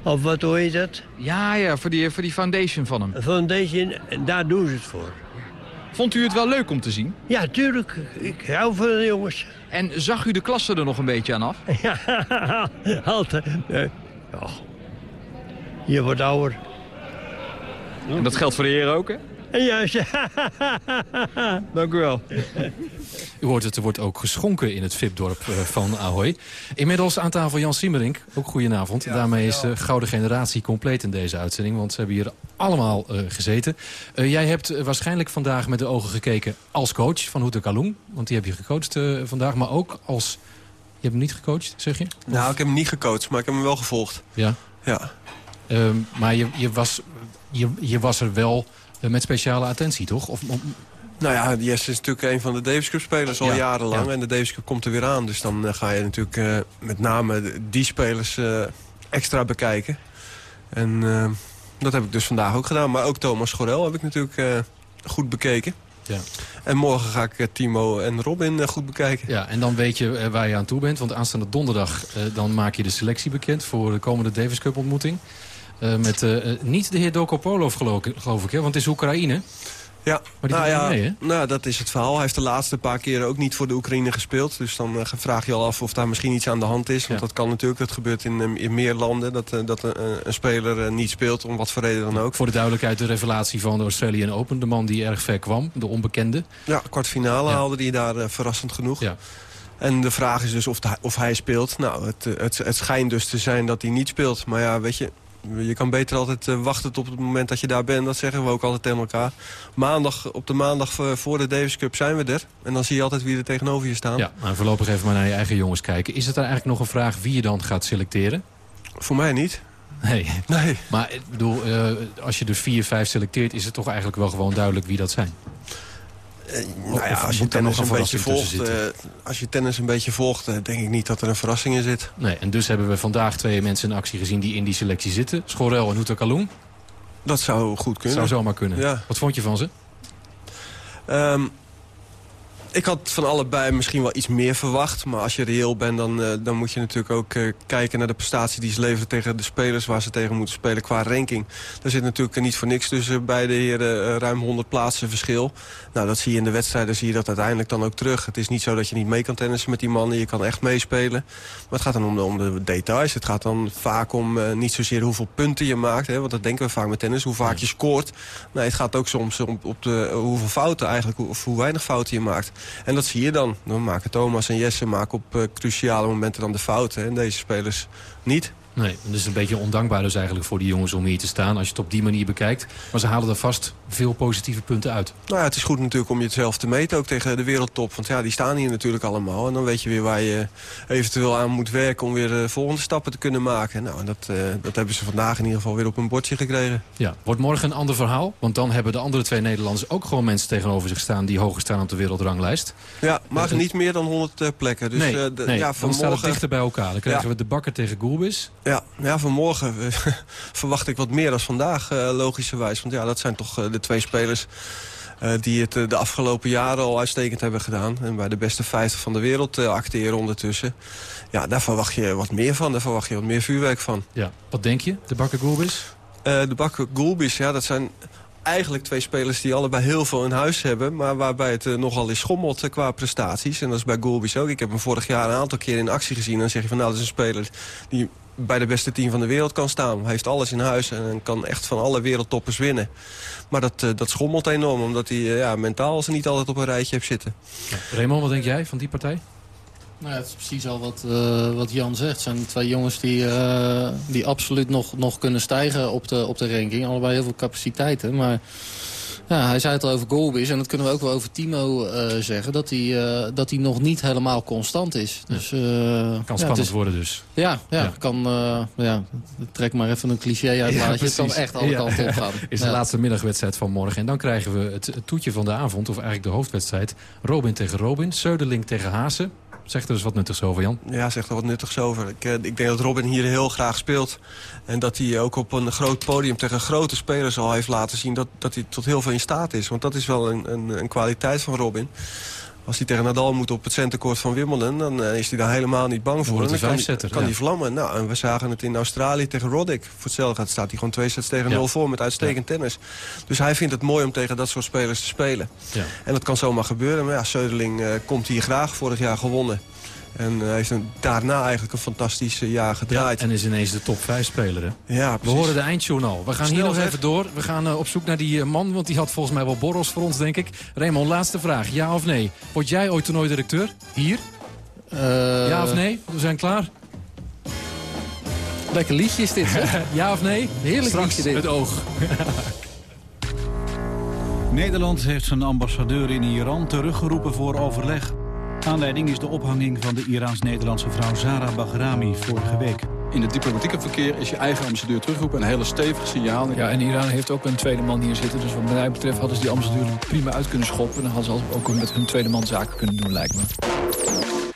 Of wat, hoe heet dat? Ja, ja, voor die, voor die foundation van hem. Foundation, daar doen ze het voor. Vond u het wel leuk om te zien? Ja, tuurlijk. Ik hou van de jongens. En zag u de klasse er nog een beetje aan af? [LAUGHS] Ja, altijd. Ja. Je wordt ouder. En dat geldt voor de heren ook, hè? Juist. [LAUGHS] Dank u wel. [LAUGHS] U hoort het, er wordt ook geschonken in het VIP-dorp van Ahoy. Inmiddels aan tafel Jan Siemerink. Ook goedenavond. Ja, Daarmee is de gouden generatie compleet in deze uitzending. Want ze hebben hier allemaal uh, gezeten. Uh, jij hebt waarschijnlijk vandaag met de ogen gekeken als coach van Hoete Kalung. Want die heb je gecoacht uh, vandaag. Maar ook als... Je hebt hem niet gecoacht, zeg je? Of... Nou, ik heb hem niet gecoacht, maar ik heb hem wel gevolgd. Ja? Ja. Um, maar je, je, was, je, je was er wel met speciale attentie, toch? Of. Nou ja, Jesse is natuurlijk een van de Davis Cup spelers al Ja, jarenlang. ja. En de Davis Cup komt er weer aan. Dus dan eh, ga je natuurlijk eh, met name die spelers eh, extra bekijken. En eh, dat heb ik dus vandaag ook gedaan. Maar ook Thomas Gorel heb ik natuurlijk eh, goed bekeken. Ja. En morgen ga ik eh, Timo en Robin eh, goed bekijken. Ja, en dan weet je eh, waar je aan toe bent. Want aanstaande donderdag dan maak je de selectie bekend... voor de komende Davis Cup ontmoeting. Met niet de heer Dokopolov, geloof, ik- geloof ik, hè? want het is Oekraïne. Ja, Maar die nou, ja, niet mee, hè? nou, dat is het verhaal. Hij heeft de laatste paar keren ook niet voor de Oekraïne gespeeld. Dus dan eh, vraag je al af of daar misschien iets aan de hand is. Want dat kan natuurlijk, dat gebeurt in, eh, in meer landen... dat, eh, dat een, speler niet speelt, om wat voor reden dan ook. Voor de duidelijkheid, de revelatie van de Australian Open. De man die erg ver kwam, de onbekende. Ja, kwartfinale haalde hij daar verrassend genoeg. En de vraag is dus of, de- of hij speelt. Nou, het, het, het schijnt dus te zijn dat hij niet speelt. Maar ja, weet je, je kan beter altijd eh, wachten tot het moment dat je daar bent. Dat zeggen we ook altijd tegen elkaar. Maandag, op de maandag voor de Davis Cup zijn we er. En dan zie je altijd wie er tegenover je staan. Ja, maar voorlopig even maar naar je eigen jongens kijken. Is het dan eigenlijk nog een vraag wie je dan gaat selecteren? Voor mij niet. Nee. nee. Maar ik bedoel, eh, als je er vier, vijf selecteert... is het toch eigenlijk wel gewoon duidelijk wie dat zijn? Nou ja, Of als je er tennis een een beetje volgt, eh, als je tennis een beetje volgt, eh, denk ik niet dat er een verrassing in zit. Nee, en dus hebben we vandaag twee mensen in actie gezien die in die selectie zitten. Schorel en Houta Kaloen. Dat zou goed kunnen. Zou zomaar kunnen. Ja. Wat vond je van ze? Ehm, ik had van allebei misschien wel iets meer verwacht. Maar als je reëel bent, dan, eh, dan moet je natuurlijk ook eh, kijken naar de prestatie die ze leveren tegen de spelers waar ze tegen moeten spelen qua ranking. Daar zit natuurlijk niet voor niks tussen beide heren eh, ruim 100 plaatsen verschil. Nou, dat zie je in de wedstrijden, zie je dat uiteindelijk dan ook terug. Het is niet zo dat je niet mee kan tennissen met die mannen. Je kan echt meespelen. Maar het gaat dan om de, om de details. Het gaat dan vaak om eh, niet zozeer hoeveel punten je maakt. Hè, want dat denken we vaak met tennis. Hoe vaak je scoort. Nee, het gaat ook soms om op de, hoeveel fouten eigenlijk. Of hoe weinig fouten je maakt. En dat zie je dan. Dan maken Thomas en Jesse maken op eh, cruciale momenten dan de fouten. En deze spelers niet. Nee, het is een beetje ondankbaar dus eigenlijk voor die jongens om hier te staan... als je het op die manier bekijkt. Maar ze halen er vast veel positieve punten uit. Nou ja, het is goed natuurlijk om jezelf te meten, ook tegen de wereldtop. Want ja, die staan hier natuurlijk allemaal. En dan weet je weer waar je eventueel aan moet werken... om weer de volgende stappen te kunnen maken. Nou, en dat, eh, dat hebben ze vandaag in ieder geval weer op een bordje gekregen. Ja, wordt morgen een ander verhaal. Want dan hebben de andere twee Nederlanders ook gewoon mensen tegenover zich staan... die hoger staan op de wereldranglijst. Ja, maar Eh, niet meer dan 100 eh, plekken. Dus, nee, eh, de- nee ja, dan staat het vanmorgen... dichter bij elkaar. Dan krijgen Ja. we de bakker tegen Goelbis. Ja, ja, vanmorgen eh, [LAUGHS] verwacht ik wat meer dan vandaag, eh, logischerwijs. Want ja, dat zijn toch eh, de twee spelers eh, die het eh, de afgelopen jaren al uitstekend hebben gedaan. En bij de beste 50 van de wereld eh, acteren ondertussen. Ja, daar verwacht je wat meer van. Daar verwacht je wat meer vuurwerk van. Ja, wat denk je, de bakker Goelbis? De bakker Goulbis, ja, dat zijn eigenlijk twee spelers die allebei heel veel in huis hebben... maar waarbij het nogal is schommelt qua prestaties. En dat is bij Goulbis ook. Ik heb hem vorig jaar een aantal keer in actie gezien. En dan zeg je van, nou, dat is een speler die bij de beste team van de wereld kan staan. Hij heeft alles in huis en kan echt van alle wereldtoppers winnen. Maar dat, eh, dat schommelt enorm, omdat hij eh, ja, mentaal ze niet altijd op een rijtje heeft zitten. Raymond, wat denk jij van die partij? Nou, ja, het is precies al wat, eh, wat Jan zegt. Het zijn twee jongens die, eh, die absoluut nog, nog kunnen stijgen op de, op de ranking. Allebei heel veel capaciteiten. Maar ja, hij zei het al over Golbis. En dat kunnen we ook wel over Timo eh, zeggen. Dat hij, eh, dat hij nog niet helemaal constant is. Dus, eh, Kan spannend is- worden dus. Ja, ja, Ja. kan, ja, trek maar even een cliché uit. maar het kan echt alle kanten op gaan. [LAUGHS] Is de laatste middagwedstrijd van morgen. En dan krijgen we het, het toetje van de avond, of eigenlijk de hoofdwedstrijd. Robin tegen Robin, Söderling tegen Haase. Zegt er dus wat nuttigs over, Jan. Ja, zegt er wat nuttigs over. Ik, eh, ik denk dat Robin hier heel graag speelt. En dat hij ook op een groot podium tegen grote spelers al heeft laten zien... dat, dat hij tot heel veel in staat is. Want dat is wel een, een, een kwaliteit van Robin. Als hij tegen Nadal moet op het centercourt van Wimbledon... dan eh, is hij daar helemaal niet bang voor. dan kan, vijfzetter, kan ja. hij vlammen. Nou, en we zagen het in Australië tegen Roddick. Voor hetzelfde gaat staat hij gewoon twee sets tegen Ja. nul voor... met uitstekend tennis. Dus hij vindt het mooi om tegen dat soort spelers te spelen. Ja. En dat kan zomaar gebeuren. Maar ja, Söderling eh, komt hier graag. Vorig jaar gewonnen. En eh, heeft een, daarna eigenlijk een fantastisch eh, jaar gedraaid. En is ineens de top 5 speler, hè? Ja, We precies. horen de eindjournaal. We gaan Snel, hier nog even door. We gaan eh, op zoek naar die man, want die had volgens mij wel borrels voor ons, denk ik. Raymond, laatste vraag. Ja of nee? Word jij ooit toernooidirecteur? Hier? Eh, ja of nee? We zijn klaar. Lekker liedje is dit, zeg. [LAUGHS] ja of nee? Heerlijk Straks liedje dit. het oog. [LAUGHS] Nederland heeft zijn ambassadeur in Iran teruggeroepen voor overleg. Aanleiding is de ophanging van de Iraans-Nederlandse vrouw Zara Bahrami vorige week. In het diplomatieke verkeer is je eigen ambassadeur terugroepen een hele stevig signaal. Ja, en Iran heeft ook een tweede man hier zitten. Dus wat mij betreft hadden ze die ambassadeur er prima uit kunnen schoppen. Dan hadden ze ook met hun tweede man zaken kunnen doen, lijkt me.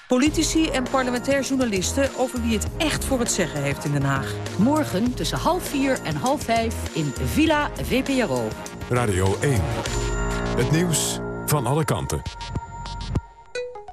Politici en parlementair journalisten over wie het echt voor het zeggen heeft in Den Haag. Morgen tussen half vier en half vijf in Villa VPRO. Radio 1. Het nieuws van alle kanten.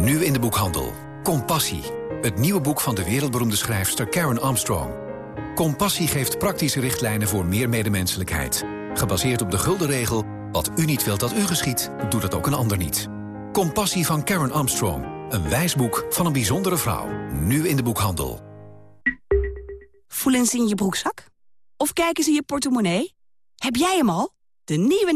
Nu in de boekhandel. Compassie. Het nieuwe boek van de wereldberoemde schrijfster Karen Armstrong. Compassie geeft praktische richtlijnen voor meer medemenselijkheid. Gebaseerd op de gulden regel: wat u niet wilt dat u geschiet, doet het ook een ander niet. Compassie van Karen Armstrong. Een wijsboek van een bijzondere vrouw. Nu in de boekhandel. Voelen ze in je broekzak? Of kijken ze in je portemonnee? Heb jij hem al? De nieuwe